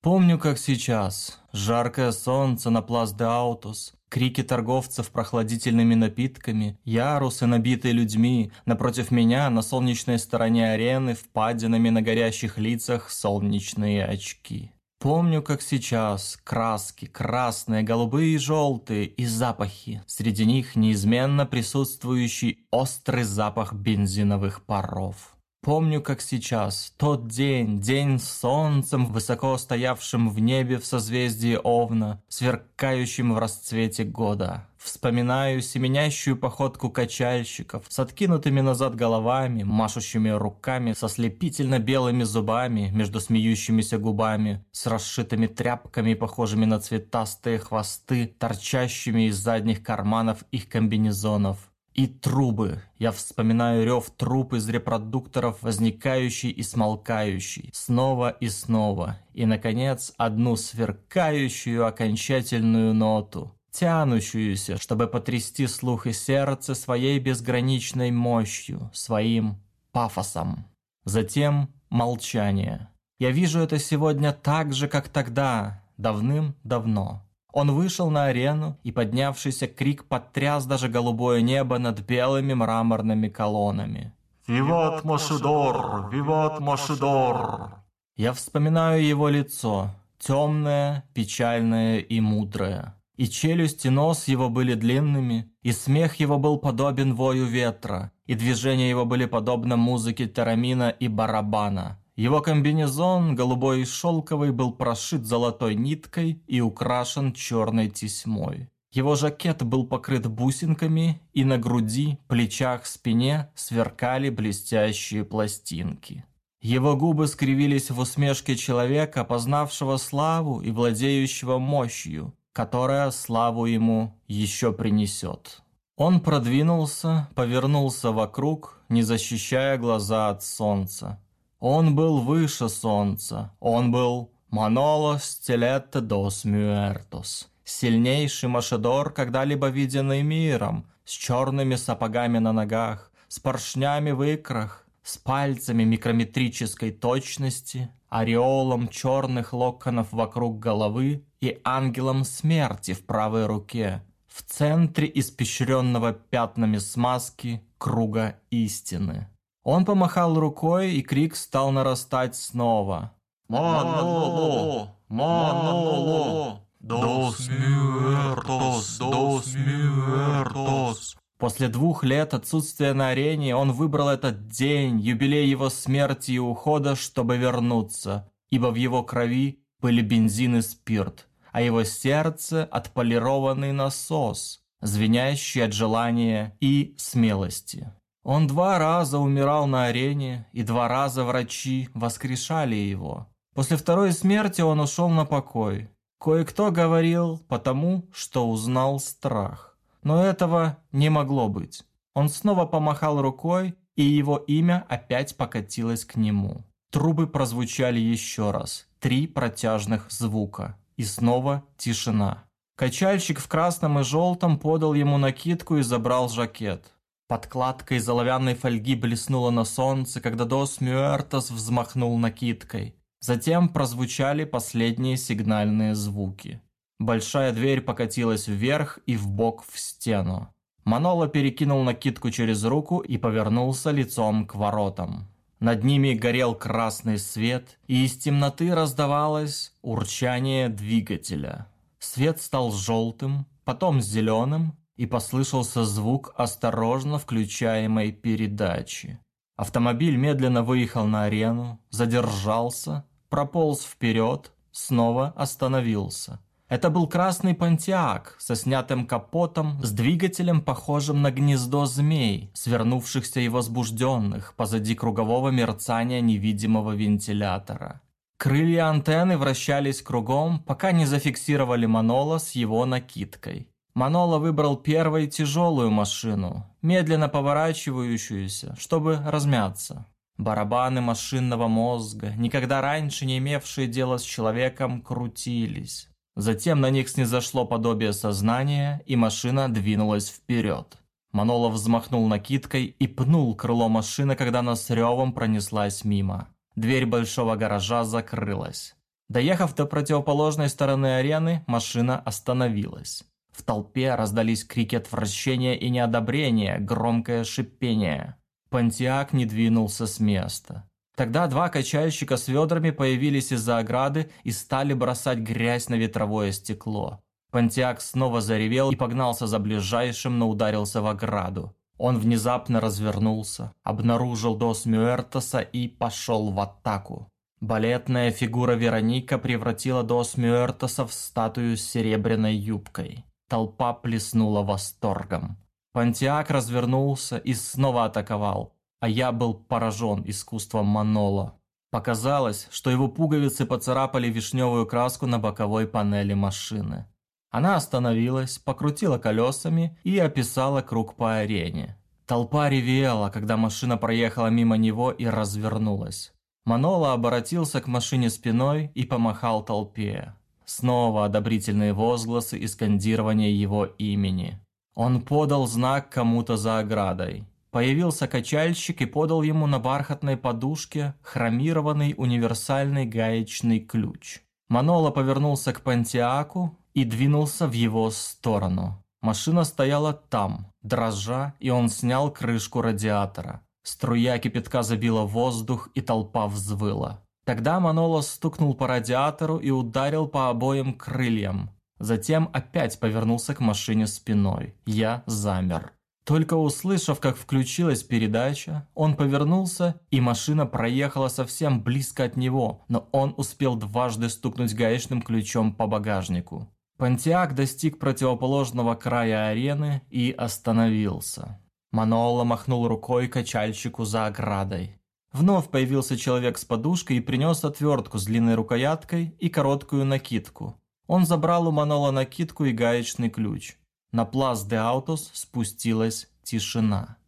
Помню, как сейчас. Жаркое солнце на Плас де Аутус. Крики торговцев прохладительными напитками, ярусы, набитые людьми, напротив меня на солнечной стороне арены впадинами на горящих лицах солнечные очки. Помню, как сейчас, краски, красные, голубые и желтые, и запахи. Среди них неизменно присутствующий острый запах бензиновых паров. Помню, как сейчас, тот день, день с солнцем, высоко стоявшим в небе в созвездии Овна, сверкающим в расцвете года. Вспоминаю семенящую походку качальщиков с откинутыми назад головами, машущими руками, со слепительно белыми зубами между смеющимися губами, с расшитыми тряпками, похожими на цветастые хвосты, торчащими из задних карманов их комбинезонов. И трубы. Я вспоминаю рев труб из репродукторов, возникающий и смолкающий, снова и снова. И, наконец, одну сверкающую окончательную ноту, тянущуюся, чтобы потрясти слух и сердце своей безграничной мощью, своим пафосом. Затем молчание. Я вижу это сегодня так же, как тогда, давным-давно. Он вышел на арену, и поднявшийся крик потряс даже голубое небо над белыми мраморными колоннами. «Виват Машидор! Виват Машидор!» Я вспоминаю его лицо, темное, печальное и мудрое. И челюсть и нос его были длинными, и смех его был подобен вою ветра, и движения его были подобны музыке тарамина и барабана. Его комбинезон, голубой и шелковый, был прошит золотой ниткой и украшен черной тесьмой. Его жакет был покрыт бусинками, и на груди, плечах, спине сверкали блестящие пластинки. Его губы скривились в усмешке человека, познавшего славу и владеющего мощью, которая славу ему еще принесет. Он продвинулся, повернулся вокруг, не защищая глаза от солнца. Он был выше солнца. Он был Маноло Стилетто дос Мюэртос. Сильнейший Машедор, когда-либо виденный миром, с черными сапогами на ногах, с поршнями в икрах, с пальцами микрометрической точности, ореолом черных локонов вокруг головы и ангелом смерти в правой руке, в центре испещренного пятнами смазки круга истины. Он помахал рукой, и крик стал нарастать снова. «Маноло! Маноло! Дос мюэртос! Дос мюэртос!» После двух лет отсутствия на арене он выбрал этот день, юбилей его смерти и ухода, чтобы вернуться, ибо в его крови были бензин и спирт, а его сердце – отполированный насос, звенящий от желания и смелости. Он два раза умирал на арене, и два раза врачи воскрешали его. После второй смерти он ушел на покой. Кое-кто говорил потому, что узнал страх. Но этого не могло быть. Он снова помахал рукой, и его имя опять покатилось к нему. Трубы прозвучали еще раз. Три протяжных звука. И снова тишина. Качальщик в красном и желтом подал ему накидку и забрал жакет. Подкладка из оловянной фольги блеснула на солнце, когда Дос Мюэртос взмахнул накидкой. Затем прозвучали последние сигнальные звуки. Большая дверь покатилась вверх и вбок в стену. Маноло перекинул накидку через руку и повернулся лицом к воротам. Над ними горел красный свет, и из темноты раздавалось урчание двигателя. Свет стал желтым, потом зеленым, и послышался звук осторожно включаемой передачи. Автомобиль медленно выехал на арену, задержался, прополз вперед, снова остановился. Это был красный понтиак со снятым капотом, с двигателем, похожим на гнездо змей, свернувшихся и возбужденных позади кругового мерцания невидимого вентилятора. Крылья антенны вращались кругом, пока не зафиксировали Манола с его накидкой. Манола выбрал первой тяжелую машину, медленно поворачивающуюся, чтобы размяться. Барабаны машинного мозга, никогда раньше не имевшие дела с человеком, крутились. Затем на них снизошло подобие сознания, и машина двинулась вперед. Манолов взмахнул накидкой и пнул крыло машины, когда она с ревом пронеслась мимо. Дверь большого гаража закрылась. Доехав до противоположной стороны арены, машина остановилась. В толпе раздались крики отвращения и неодобрения, громкое шипение. Пантиак не двинулся с места. Тогда два качальщика с ведрами появились из-за ограды и стали бросать грязь на ветровое стекло. Пантиак снова заревел и погнался за ближайшим, но ударился в ограду. Он внезапно развернулся, обнаружил Дос Мюэртоса и пошел в атаку. Балетная фигура Вероника превратила Дос Мюэртоса в статую с серебряной юбкой. Толпа плеснула восторгом. Пантиак развернулся и снова атаковал, а я был поражен искусством Манола. Показалось, что его пуговицы поцарапали вишневую краску на боковой панели машины. Она остановилась, покрутила колесами и описала круг по арене. Толпа ревела, когда машина проехала мимо него и развернулась. Манола обратился к машине спиной и помахал толпе. Снова одобрительные возгласы и скандирование его имени. Он подал знак кому-то за оградой. Появился качальщик и подал ему на бархатной подушке хромированный универсальный гаечный ключ. Манола повернулся к Пантиаку и двинулся в его сторону. Машина стояла там, дрожа, и он снял крышку радиатора. Струя кипятка забила воздух, и толпа взвыла. Тогда Маноло стукнул по радиатору и ударил по обоим крыльям. Затем опять повернулся к машине спиной. Я замер. Только услышав, как включилась передача, он повернулся, и машина проехала совсем близко от него, но он успел дважды стукнуть гаечным ключом по багажнику. Пантиак достиг противоположного края арены и остановился. Маноло махнул рукой качальщику за оградой. Вновь появился человек с подушкой и принес отвертку с длинной рукояткой и короткую накидку. Он забрал у Манола накидку и гаечный ключ. На плац де Аутос спустилась тишина.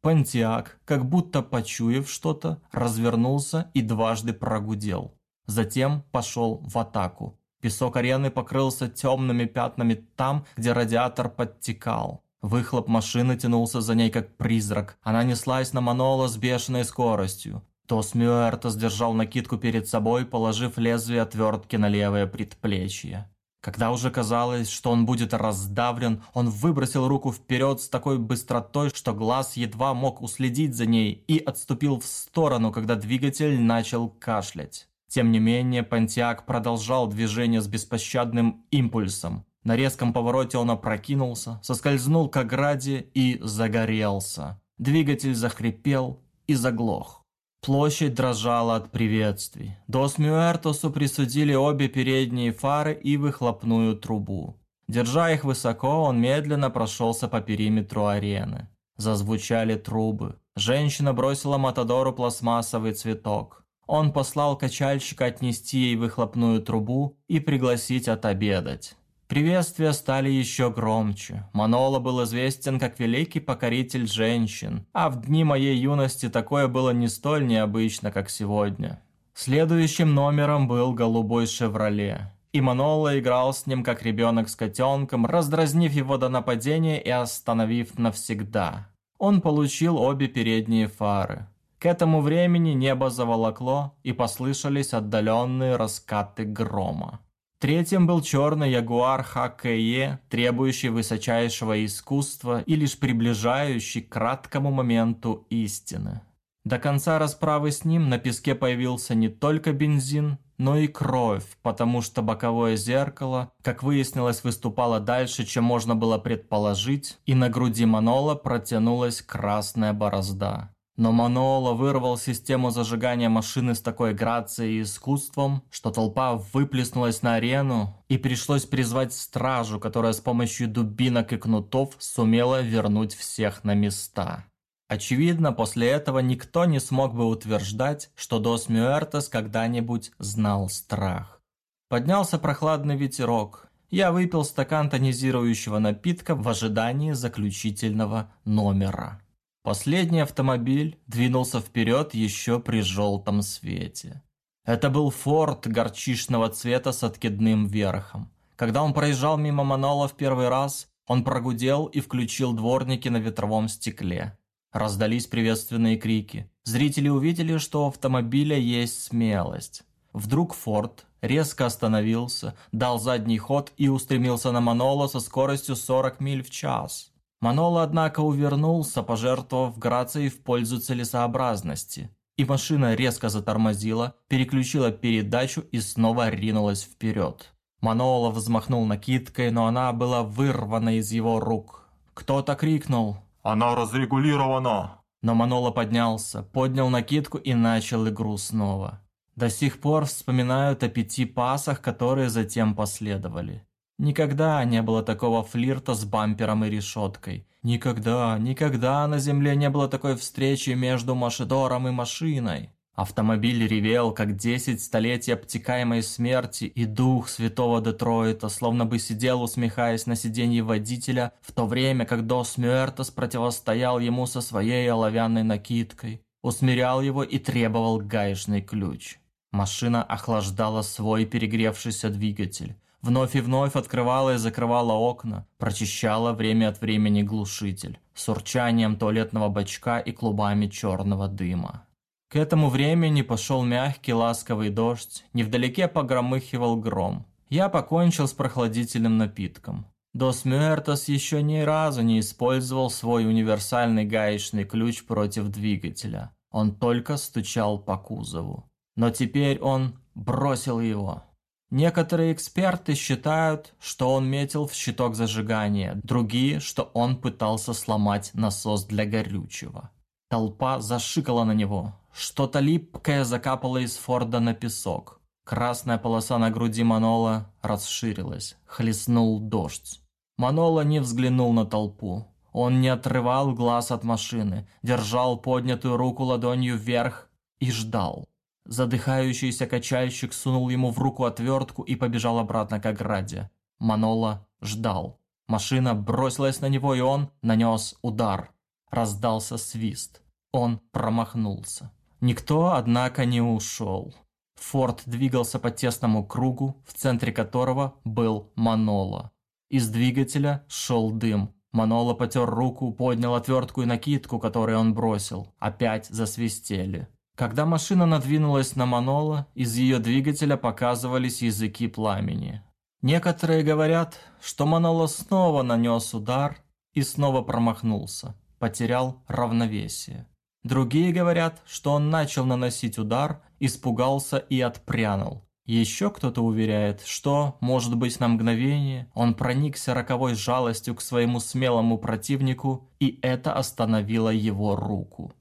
Пантиак, как будто почуяв что-то, развернулся и дважды прогудел. Затем пошел в атаку. Песок арены покрылся темными пятнами там, где радиатор подтекал. Выхлоп машины тянулся за ней как призрак. Она неслась на Манола с бешеной скоростью. Тос Мюэрто сдержал накидку перед собой, положив лезвие отвертки на левое предплечье. Когда уже казалось, что он будет раздавлен, он выбросил руку вперед с такой быстротой, что глаз едва мог уследить за ней и отступил в сторону, когда двигатель начал кашлять. Тем не менее, Пантиак продолжал движение с беспощадным импульсом. На резком повороте он опрокинулся, соскользнул к ограде и загорелся. Двигатель захрипел и заглох. Площадь дрожала от приветствий. Дос Мюэртосу присудили обе передние фары и выхлопную трубу. Держа их высоко, он медленно прошелся по периметру арены. Зазвучали трубы. Женщина бросила Матадору пластмассовый цветок. Он послал качальщика отнести ей выхлопную трубу и пригласить отобедать. Приветствия стали еще громче. Манола был известен как великий покоритель женщин, а в дни моей юности такое было не столь необычно, как сегодня. Следующим номером был голубой «Шевроле». И Манола играл с ним, как ребенок с котенком, раздразнив его до нападения и остановив навсегда. Он получил обе передние фары. К этому времени небо заволокло, и послышались отдаленные раскаты грома. Третьим был черный ягуар ХКЕ, требующий высочайшего искусства и лишь приближающий к краткому моменту истины. До конца расправы с ним на песке появился не только бензин, но и кровь, потому что боковое зеркало, как выяснилось, выступало дальше, чем можно было предположить, и на груди Манола протянулась красная борозда. Но Манола вырвал систему зажигания машины с такой грацией и искусством, что толпа выплеснулась на арену, и пришлось призвать стражу, которая с помощью дубинок и кнутов сумела вернуть всех на места. Очевидно, после этого никто не смог бы утверждать, что Дос Мюэртес когда-нибудь знал страх. Поднялся прохладный ветерок. Я выпил стакан тонизирующего напитка в ожидании заключительного номера. Последний автомобиль двинулся вперед еще при желтом свете. Это был форт горчичного цвета с откидным верхом. Когда он проезжал мимо Манола в первый раз, он прогудел и включил дворники на ветровом стекле. Раздались приветственные крики. Зрители увидели, что у автомобиля есть смелость. Вдруг Форд, резко остановился, дал задний ход и устремился на Манола со скоростью 40 миль в час. Манола, однако, увернулся, пожертвовав грацией в пользу целесообразности. И машина резко затормозила, переключила передачу и снова ринулась вперед. Манола взмахнул накидкой, но она была вырвана из его рук. Кто-то крикнул «Она разрегулирована!» Но Манола поднялся, поднял накидку и начал игру снова. До сих пор вспоминают о пяти пасах, которые затем последовали. Никогда не было такого флирта с бампером и решеткой. Никогда, никогда на земле не было такой встречи между Машидором и машиной. Автомобиль ревел, как десять столетий обтекаемой смерти, и дух святого Детройта словно бы сидел, усмехаясь на сиденье водителя, в то время как Дос Мюэртос противостоял ему со своей оловянной накидкой, усмирял его и требовал гаечный ключ. Машина охлаждала свой перегревшийся двигатель. Вновь и вновь открывала и закрывала окна, прочищала время от времени глушитель, с урчанием туалетного бачка и клубами черного дыма. К этому времени пошел мягкий ласковый дождь, невдалеке погромыхивал гром. Я покончил с прохладительным напитком. Дос Мюэртос еще ни разу не использовал свой универсальный гаечный ключ против двигателя. Он только стучал по кузову. Но теперь он бросил его. Некоторые эксперты считают, что он метил в щиток зажигания, другие, что он пытался сломать насос для горючего. Толпа зашикала на него. Что-то липкое закапало из Форда на песок. Красная полоса на груди Манола расширилась. Хлестнул дождь. Манола не взглянул на толпу. Он не отрывал глаз от машины, держал поднятую руку ладонью вверх и ждал. Задыхающийся качальщик сунул ему в руку отвертку и побежал обратно к ограде. Манола ждал. Машина бросилась на него, и он нанес удар. Раздался свист. Он промахнулся. Никто, однако, не ушел. Форд двигался по тесному кругу, в центре которого был Манола. Из двигателя шел дым. Манола потер руку, поднял отвертку и накидку, которую он бросил. Опять засвистели. Когда машина надвинулась на Манола, из ее двигателя показывались языки пламени. Некоторые говорят, что Манола снова нанес удар и снова промахнулся, потерял равновесие. Другие говорят, что он начал наносить удар, испугался и отпрянул. Еще кто-то уверяет, что, может быть, на мгновение он проникся роковой жалостью к своему смелому противнику, и это остановило его руку.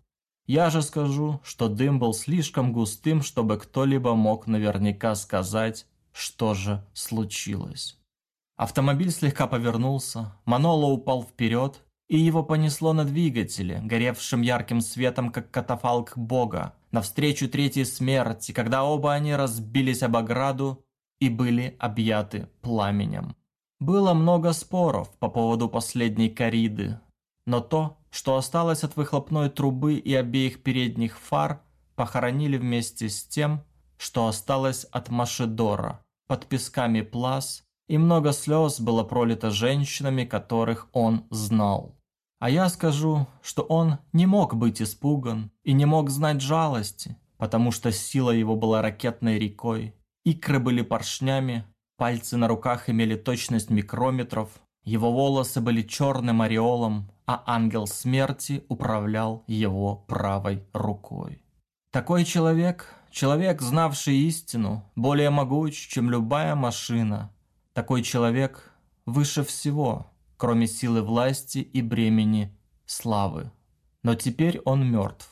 Я же скажу, что дым был слишком густым, чтобы кто-либо мог наверняка сказать, что же случилось. Автомобиль слегка повернулся, Маноло упал вперед, и его понесло на двигателе, горевшим ярким светом, как катафалк бога, навстречу третьей смерти, когда оба они разбились об ограду и были объяты пламенем. Было много споров по поводу последней кориды, но то, что осталось от выхлопной трубы и обеих передних фар, похоронили вместе с тем, что осталось от Машидора, под песками Плас, и много слез было пролито женщинами, которых он знал. А я скажу, что он не мог быть испуган и не мог знать жалости, потому что сила его была ракетной рекой, икры были поршнями, пальцы на руках имели точность микрометров, его волосы были черным ореолом, а ангел смерти управлял его правой рукой. Такой человек, человек, знавший истину, более могуч, чем любая машина. Такой человек выше всего, кроме силы власти и бремени славы. Но теперь он мертв.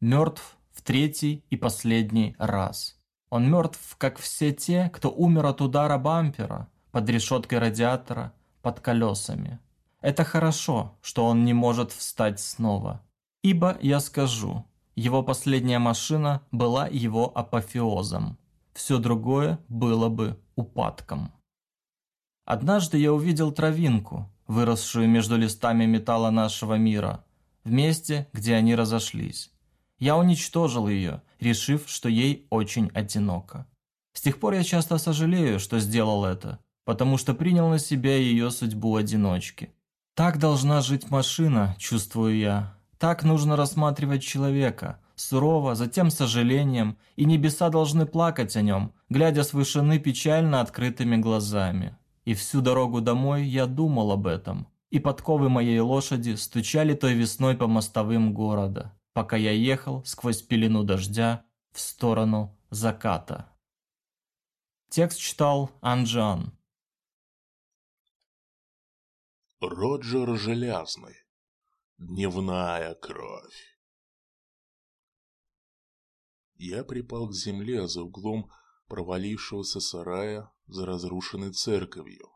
Мертв в третий и последний раз. Он мертв, как все те, кто умер от удара бампера, под решеткой радиатора, под колесами. Это хорошо, что он не может встать снова. Ибо, я скажу, его последняя машина была его апофеозом. Все другое было бы упадком. Однажды я увидел травинку, выросшую между листами металла нашего мира, в месте, где они разошлись. Я уничтожил ее, решив, что ей очень одиноко. С тех пор я часто сожалею, что сделал это, потому что принял на себя ее судьбу одиночки. Так должна жить машина, чувствую я. Так нужно рассматривать человека. Сурово, затем сожалением, и небеса должны плакать о нем, глядя с вышины печально открытыми глазами. И всю дорогу домой я думал об этом, и подковы моей лошади стучали той весной по мостовым города, пока я ехал сквозь пелену дождя в сторону заката. Текст читал Анджан. Роджер Железный. Дневная кровь. Я припал к земле за углом провалившегося сарая за разрушенной церковью.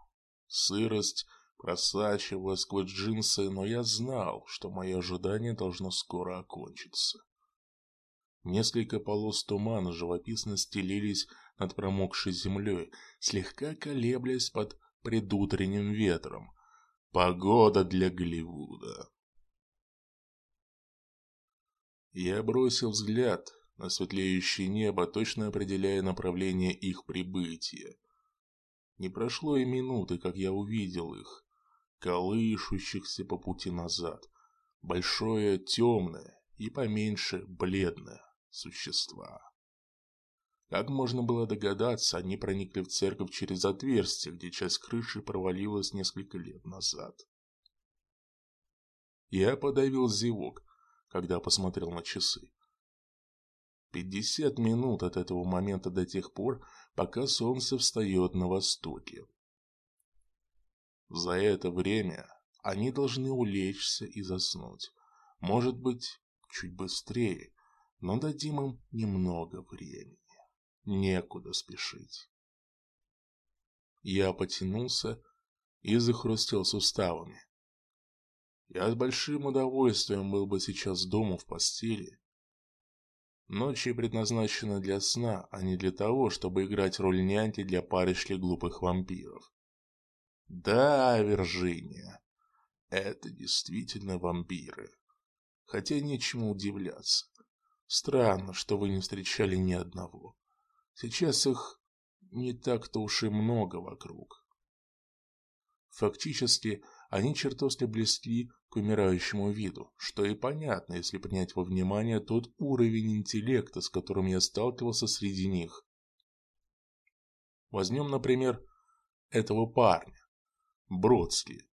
Сырость просачивалась сквозь джинсы, но я знал, что мое ожидание должно скоро окончиться. Несколько полос тумана живописно стелились над промокшей землей, слегка колеблясь под предутренним ветром. Погода для Голливуда. Я бросил взгляд на светлеющее небо, точно определяя направление их прибытия. Не прошло и минуты, как я увидел их, колышущихся по пути назад. Большое, темное и поменьше бледное существа. Как можно было догадаться, они проникли в церковь через отверстие, где часть крыши провалилась несколько лет назад. Я подавил зевок, когда посмотрел на часы. Пятьдесят минут от этого момента до тех пор, пока солнце встает на востоке. За это время они должны улечься и заснуть. Может быть, чуть быстрее, но дадим им немного времени. Некуда спешить. Я потянулся и захрустел суставами. Я с большим удовольствием был бы сейчас дома в постели. Ночи предназначены для сна, а не для того, чтобы играть роль нянти для парочки глупых вампиров. Да, Виржиния, это действительно вампиры. Хотя нечему удивляться. Странно, что вы не встречали ни одного. Сейчас их не так-то уж и много вокруг. Фактически, они чертовски близки к умирающему виду, что и понятно, если принять во внимание тот уровень интеллекта, с которым я сталкивался среди них. Возьмем, например, этого парня, Бродский.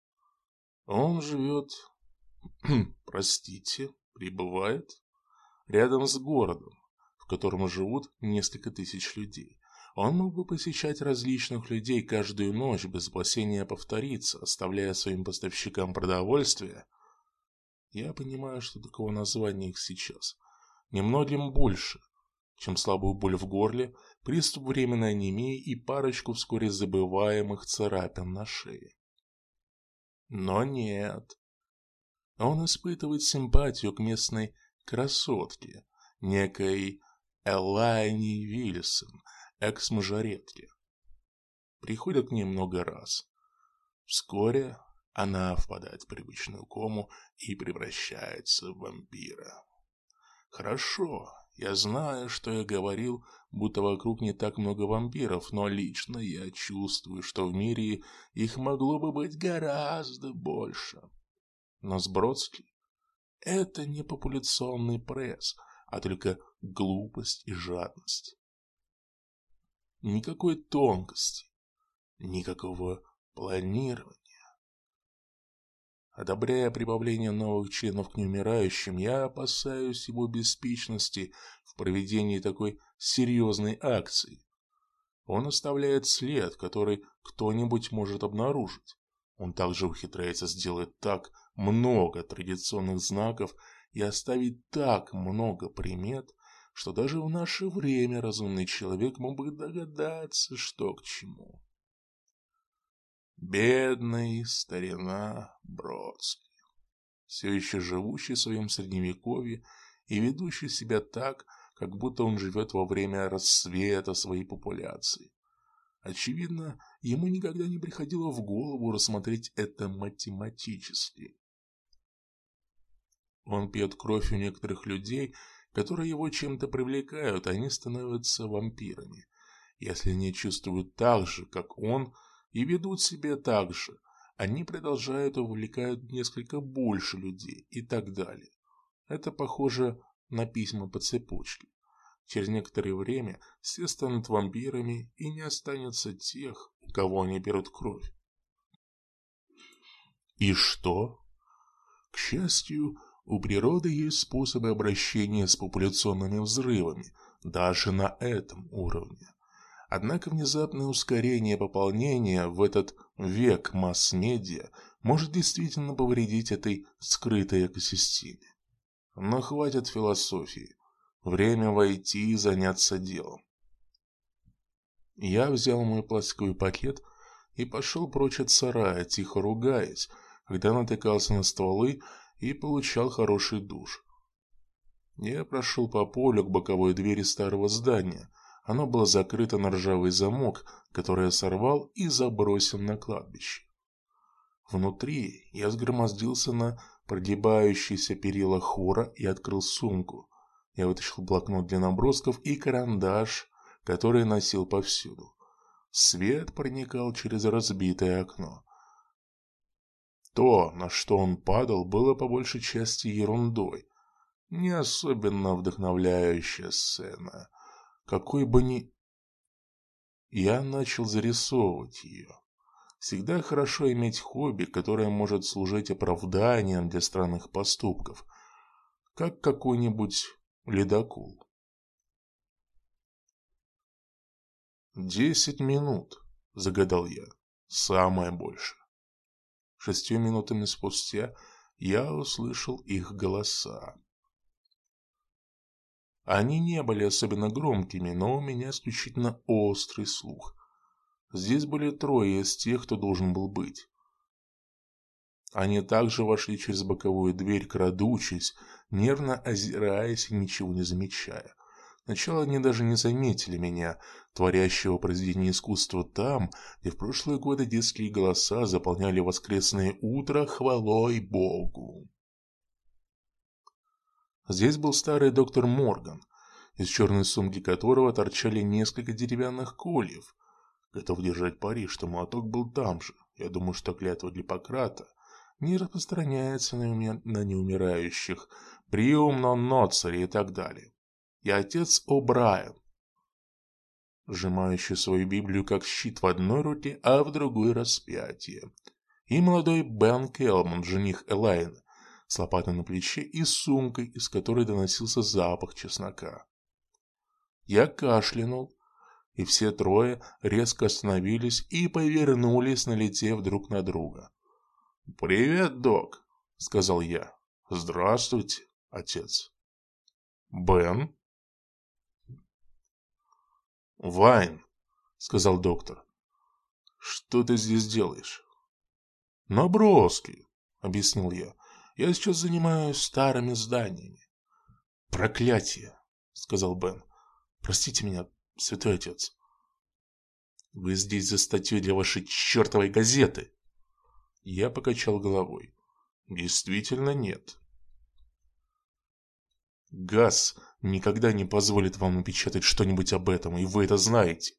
Он живет, простите, пребывает рядом с городом, котором живут несколько тысяч людей. Он мог бы посещать различных людей каждую ночь без опасения повториться, оставляя своим поставщикам продовольствие. Я понимаю, что такого названия их сейчас. Немногим больше, чем слабую боль в горле, приступ временной анемии и парочку вскоре забываемых царапин на шее. Но нет. Он испытывает симпатию к местной красотке, некой Элайни Вильсон, экс-мажоретки. Приходит к ней много раз. Вскоре она впадает в привычную кому и превращается в вампира. Хорошо, я знаю, что я говорил, будто вокруг не так много вампиров, но лично я чувствую, что в мире их могло бы быть гораздо больше. Но Сбродский это не популяционный пресс, а только глупость и жадность. Никакой тонкости, никакого планирования. Одобряя прибавление новых членов к неумирающим, я опасаюсь его беспечности в проведении такой серьезной акции. Он оставляет след, который кто-нибудь может обнаружить. Он также ухитряется сделать так много традиционных знаков и оставить так много примет, что даже в наше время разумный человек мог бы догадаться, что к чему. Бедный старина Бродский, все еще живущий в своем средневековье и ведущий себя так, как будто он живет во время рассвета своей популяции. Очевидно, ему никогда не приходило в голову рассмотреть это математически. Он пьет кровь у некоторых людей, которые его чем-то привлекают, они становятся вампирами. Если они чувствуют так же, как он, и ведут себя так же, они продолжают и увлекают несколько больше людей и так далее. Это похоже на письма по цепочке. Через некоторое время все станут вампирами, и не останется тех, у кого они берут кровь. И что? К счастью, у природы есть способы обращения с популяционными взрывами, даже на этом уровне. Однако внезапное ускорение пополнения в этот век масс-медиа может действительно повредить этой скрытой экосистеме. Но хватит философии. Время войти и заняться делом. Я взял мой пластиковый пакет и пошел прочь от сарая, тихо ругаясь, когда натыкался на стволы и получал хороший душ. Я прошел по полю к боковой двери старого здания. Оно было закрыто на ржавый замок, который я сорвал и забросил на кладбище. Внутри я сгромоздился на прогибающиеся перила хора и открыл сумку. Я вытащил блокнот для набросков и карандаш, который носил повсюду. Свет проникал через разбитое окно. То, на что он падал, было по большей части ерундой. Не особенно вдохновляющая сцена. Какой бы ни... Я начал зарисовывать ее. Всегда хорошо иметь хобби, которое может служить оправданием для странных поступков, как какой-нибудь ледокол. «Десять минут», — загадал я, — «самое больше». Шестью минутами спустя я услышал их голоса. Они не были особенно громкими, но у меня исключительно острый слух. Здесь были трое из тех, кто должен был быть. Они также вошли через боковую дверь, крадучись, нервно озираясь и ничего не замечая. Сначала они даже не заметили меня, творящего произведение искусства там, где в прошлые годы детские голоса заполняли воскресное утро хвалой Богу. Здесь был старый доктор Морган, из черной сумки которого торчали несколько деревянных кольев. Готов держать пари, что молоток был там же. Я думаю, что клятва Гиппократа не распространяется на, уме... на неумирающих, приум нон ноцари и так далее. И отец О'Брайен, сжимающий свою Библию как щит в одной руке, а в другой распятие. И молодой Бен Келман, жених Элайна, с лопатой на плече и сумкой, из которой доносился запах чеснока. Я кашлянул, и все трое резко остановились и повернулись, налетев друг на друга. «Привет, док», — сказал я. «Здравствуйте, отец». «Бен?» «Вайн», — сказал доктор. «Что ты здесь делаешь?» «Наброски», — объяснил я. «Я сейчас занимаюсь старыми зданиями». «Проклятие», — сказал Бен. «Простите меня, святой отец». «Вы здесь за статью для вашей чертовой газеты». Я покачал головой. «Действительно нет». Газ никогда не позволит вам напечатать что-нибудь об этом, и вы это знаете.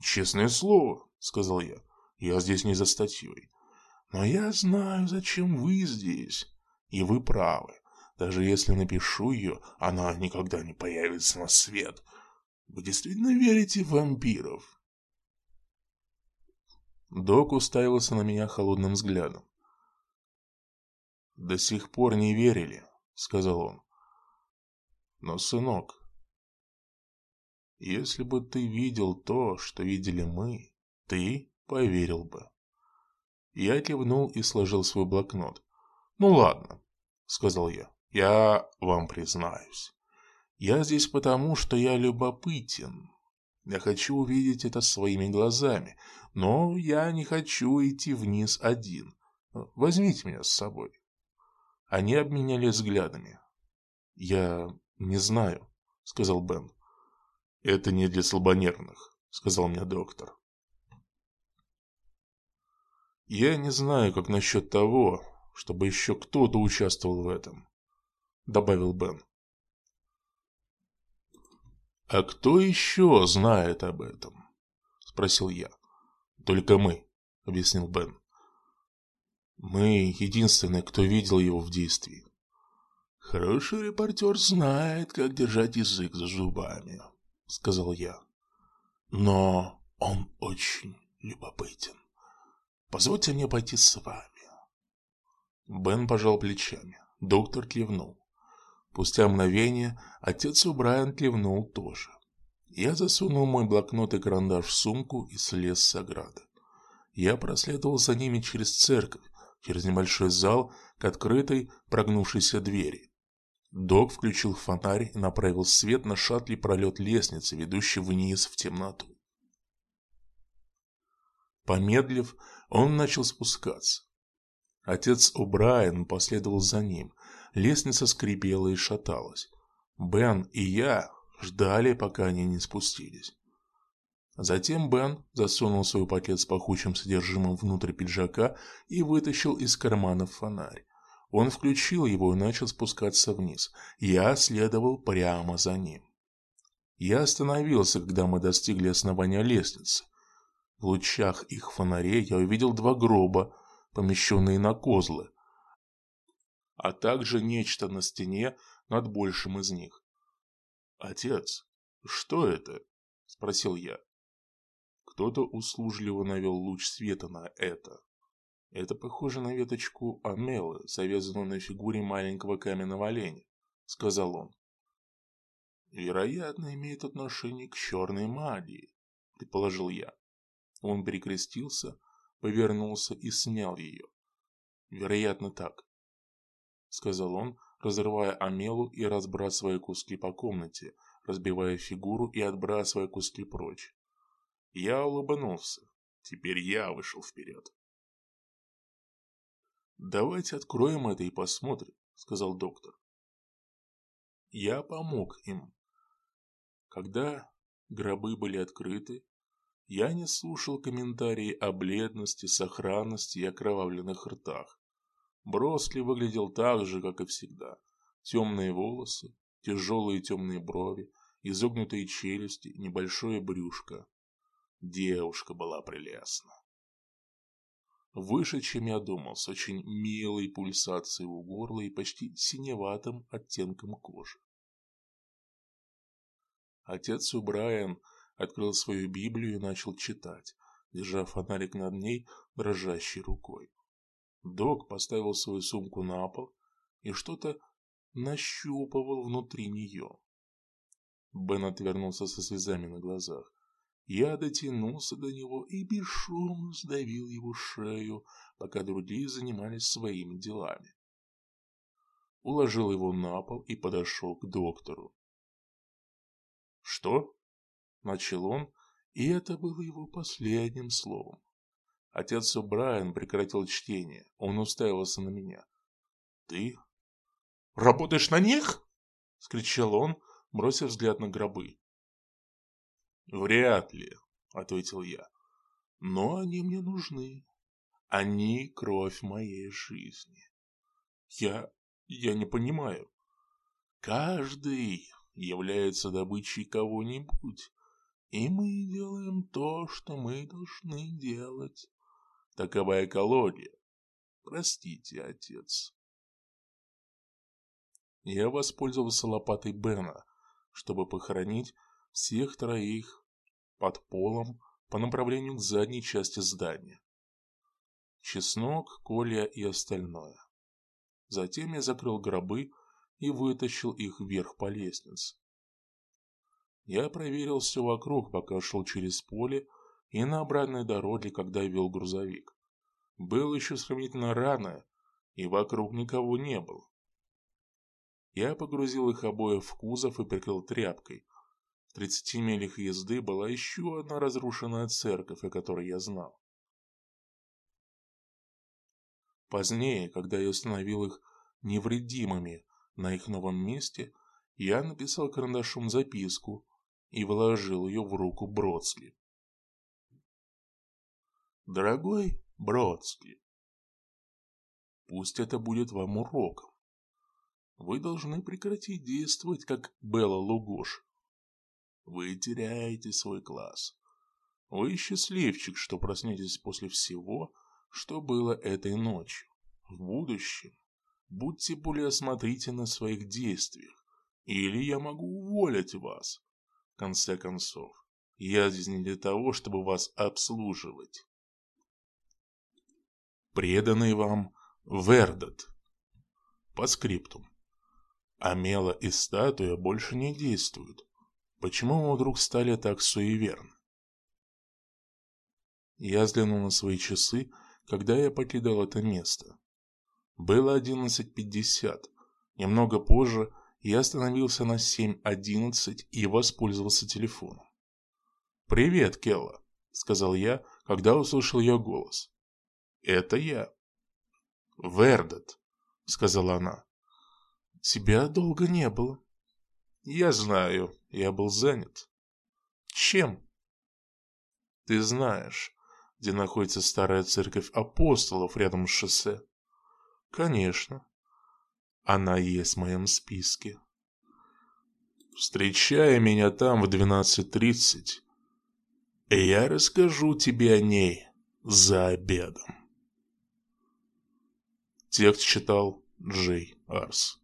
Честное слово, сказал я, я здесь не за статьей. Но я знаю, зачем вы здесь. И вы правы. Даже если напишу ее, она никогда не появится на свет. Вы действительно верите в вампиров? Док уставился на меня холодным взглядом. «До сих пор не верили», — сказал он. Но, сынок, если бы ты видел то, что видели мы, ты поверил бы. Я кивнул и сложил свой блокнот. «Ну ладно», — сказал я, — «я вам признаюсь. Я здесь потому, что я любопытен. Я хочу увидеть это своими глазами, но я не хочу идти вниз один. Возьмите меня с собой». Они обменялись взглядами. Я «Не знаю», — сказал Бен. «Это не для слабонервных», — сказал мне доктор. «Я не знаю, как насчет того, чтобы еще кто-то участвовал в этом», — добавил Бен. «А кто еще знает об этом?» — спросил я. «Только мы», — объяснил Бен. «Мы единственные, кто видел его в действии. Хороший репортер знает, как держать язык за зубами, сказал я. Но он очень любопытен. Позвольте мне пойти с вами. Бен пожал плечами. Доктор кивнул. Спустя мгновение отец Убрайан кивнул тоже. Я засунул мой блокнот и карандаш в сумку и слез с ограды. Я проследовал за ними через церковь, через небольшой зал к открытой прогнувшейся двери. Док включил фонарь и направил свет на шаттле пролет лестницы, ведущей вниз в темноту. Помедлив, он начал спускаться. Отец О'Брайен последовал за ним. Лестница скрипела и шаталась. Бен и я ждали, пока они не спустились. Затем Бен засунул свой пакет с пахучим содержимым внутрь пиджака и вытащил из кармана фонарь. Он включил его и начал спускаться вниз. Я следовал прямо за ним. Я остановился, когда мы достигли основания лестницы. В лучах их фонарей я увидел два гроба, помещенные на козлы, а также нечто на стене над большим из них. «Отец, что это?» – спросил я. Кто-то услужливо навел луч света на это. Это похоже на веточку амелы, завязанную на фигуре маленького каменного оленя, сказал он. Вероятно, имеет отношение к черной магии, предположил я. Он перекрестился, повернулся и снял ее. Вероятно, так, сказал он, разрывая амелу и разбрасывая куски по комнате, разбивая фигуру и отбрасывая куски прочь. Я улыбнулся. Теперь я вышел вперед. «Давайте откроем это и посмотрим», — сказал доктор. Я помог им. Когда гробы были открыты, я не слушал комментарии о бледности, сохранности и окровавленных ртах. Бросли выглядел так же, как и всегда. Темные волосы, тяжелые темные брови, изогнутые челюсти, небольшое брюшко. Девушка была прелестна выше, чем я думал, с очень милой пульсацией у горла и почти синеватым оттенком кожи. Отец Убрайан открыл свою Библию и начал читать, держа фонарик над ней дрожащей рукой. Док поставил свою сумку на пол и что-то нащупывал внутри нее. Бен отвернулся со слезами на глазах. Я дотянулся до него и бесшумно сдавил его шею, пока другие занимались своими делами. Уложил его на пол и подошел к доктору. «Что?» – начал он, и это было его последним словом. Отец Брайан прекратил чтение. Он уставился на меня. «Ты работаешь на них?» – скричал он, бросив взгляд на гробы. «Вряд ли», — ответил я. «Но они мне нужны. Они — кровь моей жизни. Я... я не понимаю. Каждый является добычей кого-нибудь, и мы делаем то, что мы должны делать. Такова экология. Простите, отец». Я воспользовался лопатой Бена, чтобы похоронить всех троих под полом по направлению к задней части здания. Чеснок, Коля и остальное. Затем я закрыл гробы и вытащил их вверх по лестнице. Я проверил все вокруг, пока шел через поле и на обратной дороге, когда вел грузовик. Было еще сравнительно рано, и вокруг никого не было. Я погрузил их обоих в кузов и прикрыл тряпкой, в тридцати милях езды была еще одна разрушенная церковь, о которой я знал. Позднее, когда я установил их невредимыми на их новом месте, я написал карандашом записку и вложил ее в руку Бродски. Дорогой Бродски, пусть это будет вам уроком. Вы должны прекратить действовать, как Белла Лугош, вы теряете свой класс. Вы счастливчик, что проснетесь после всего, что было этой ночью. В будущем Будьте более осмотрительны в своих действиях, или я могу уволить вас. В конце концов, я здесь не для того, чтобы вас обслуживать. Преданный вам Вердот. По скриптум. Амела и статуя больше не действуют. Почему мы вдруг стали так суеверны? Я взглянул на свои часы, когда я покидал это место. Было 11.50. Немного позже я остановился на 7.11 и воспользовался телефоном. «Привет, Келла», — сказал я, когда услышал ее голос. «Это я». «Вердот», — сказала она. «Тебя долго не было». «Я знаю, я был занят». «Чем?» «Ты знаешь, где находится старая церковь апостолов рядом с шоссе?» «Конечно. Она есть в моем списке». «Встречай меня там в 12.30, и я расскажу тебе о ней за обедом». Текст читал Джей Арс.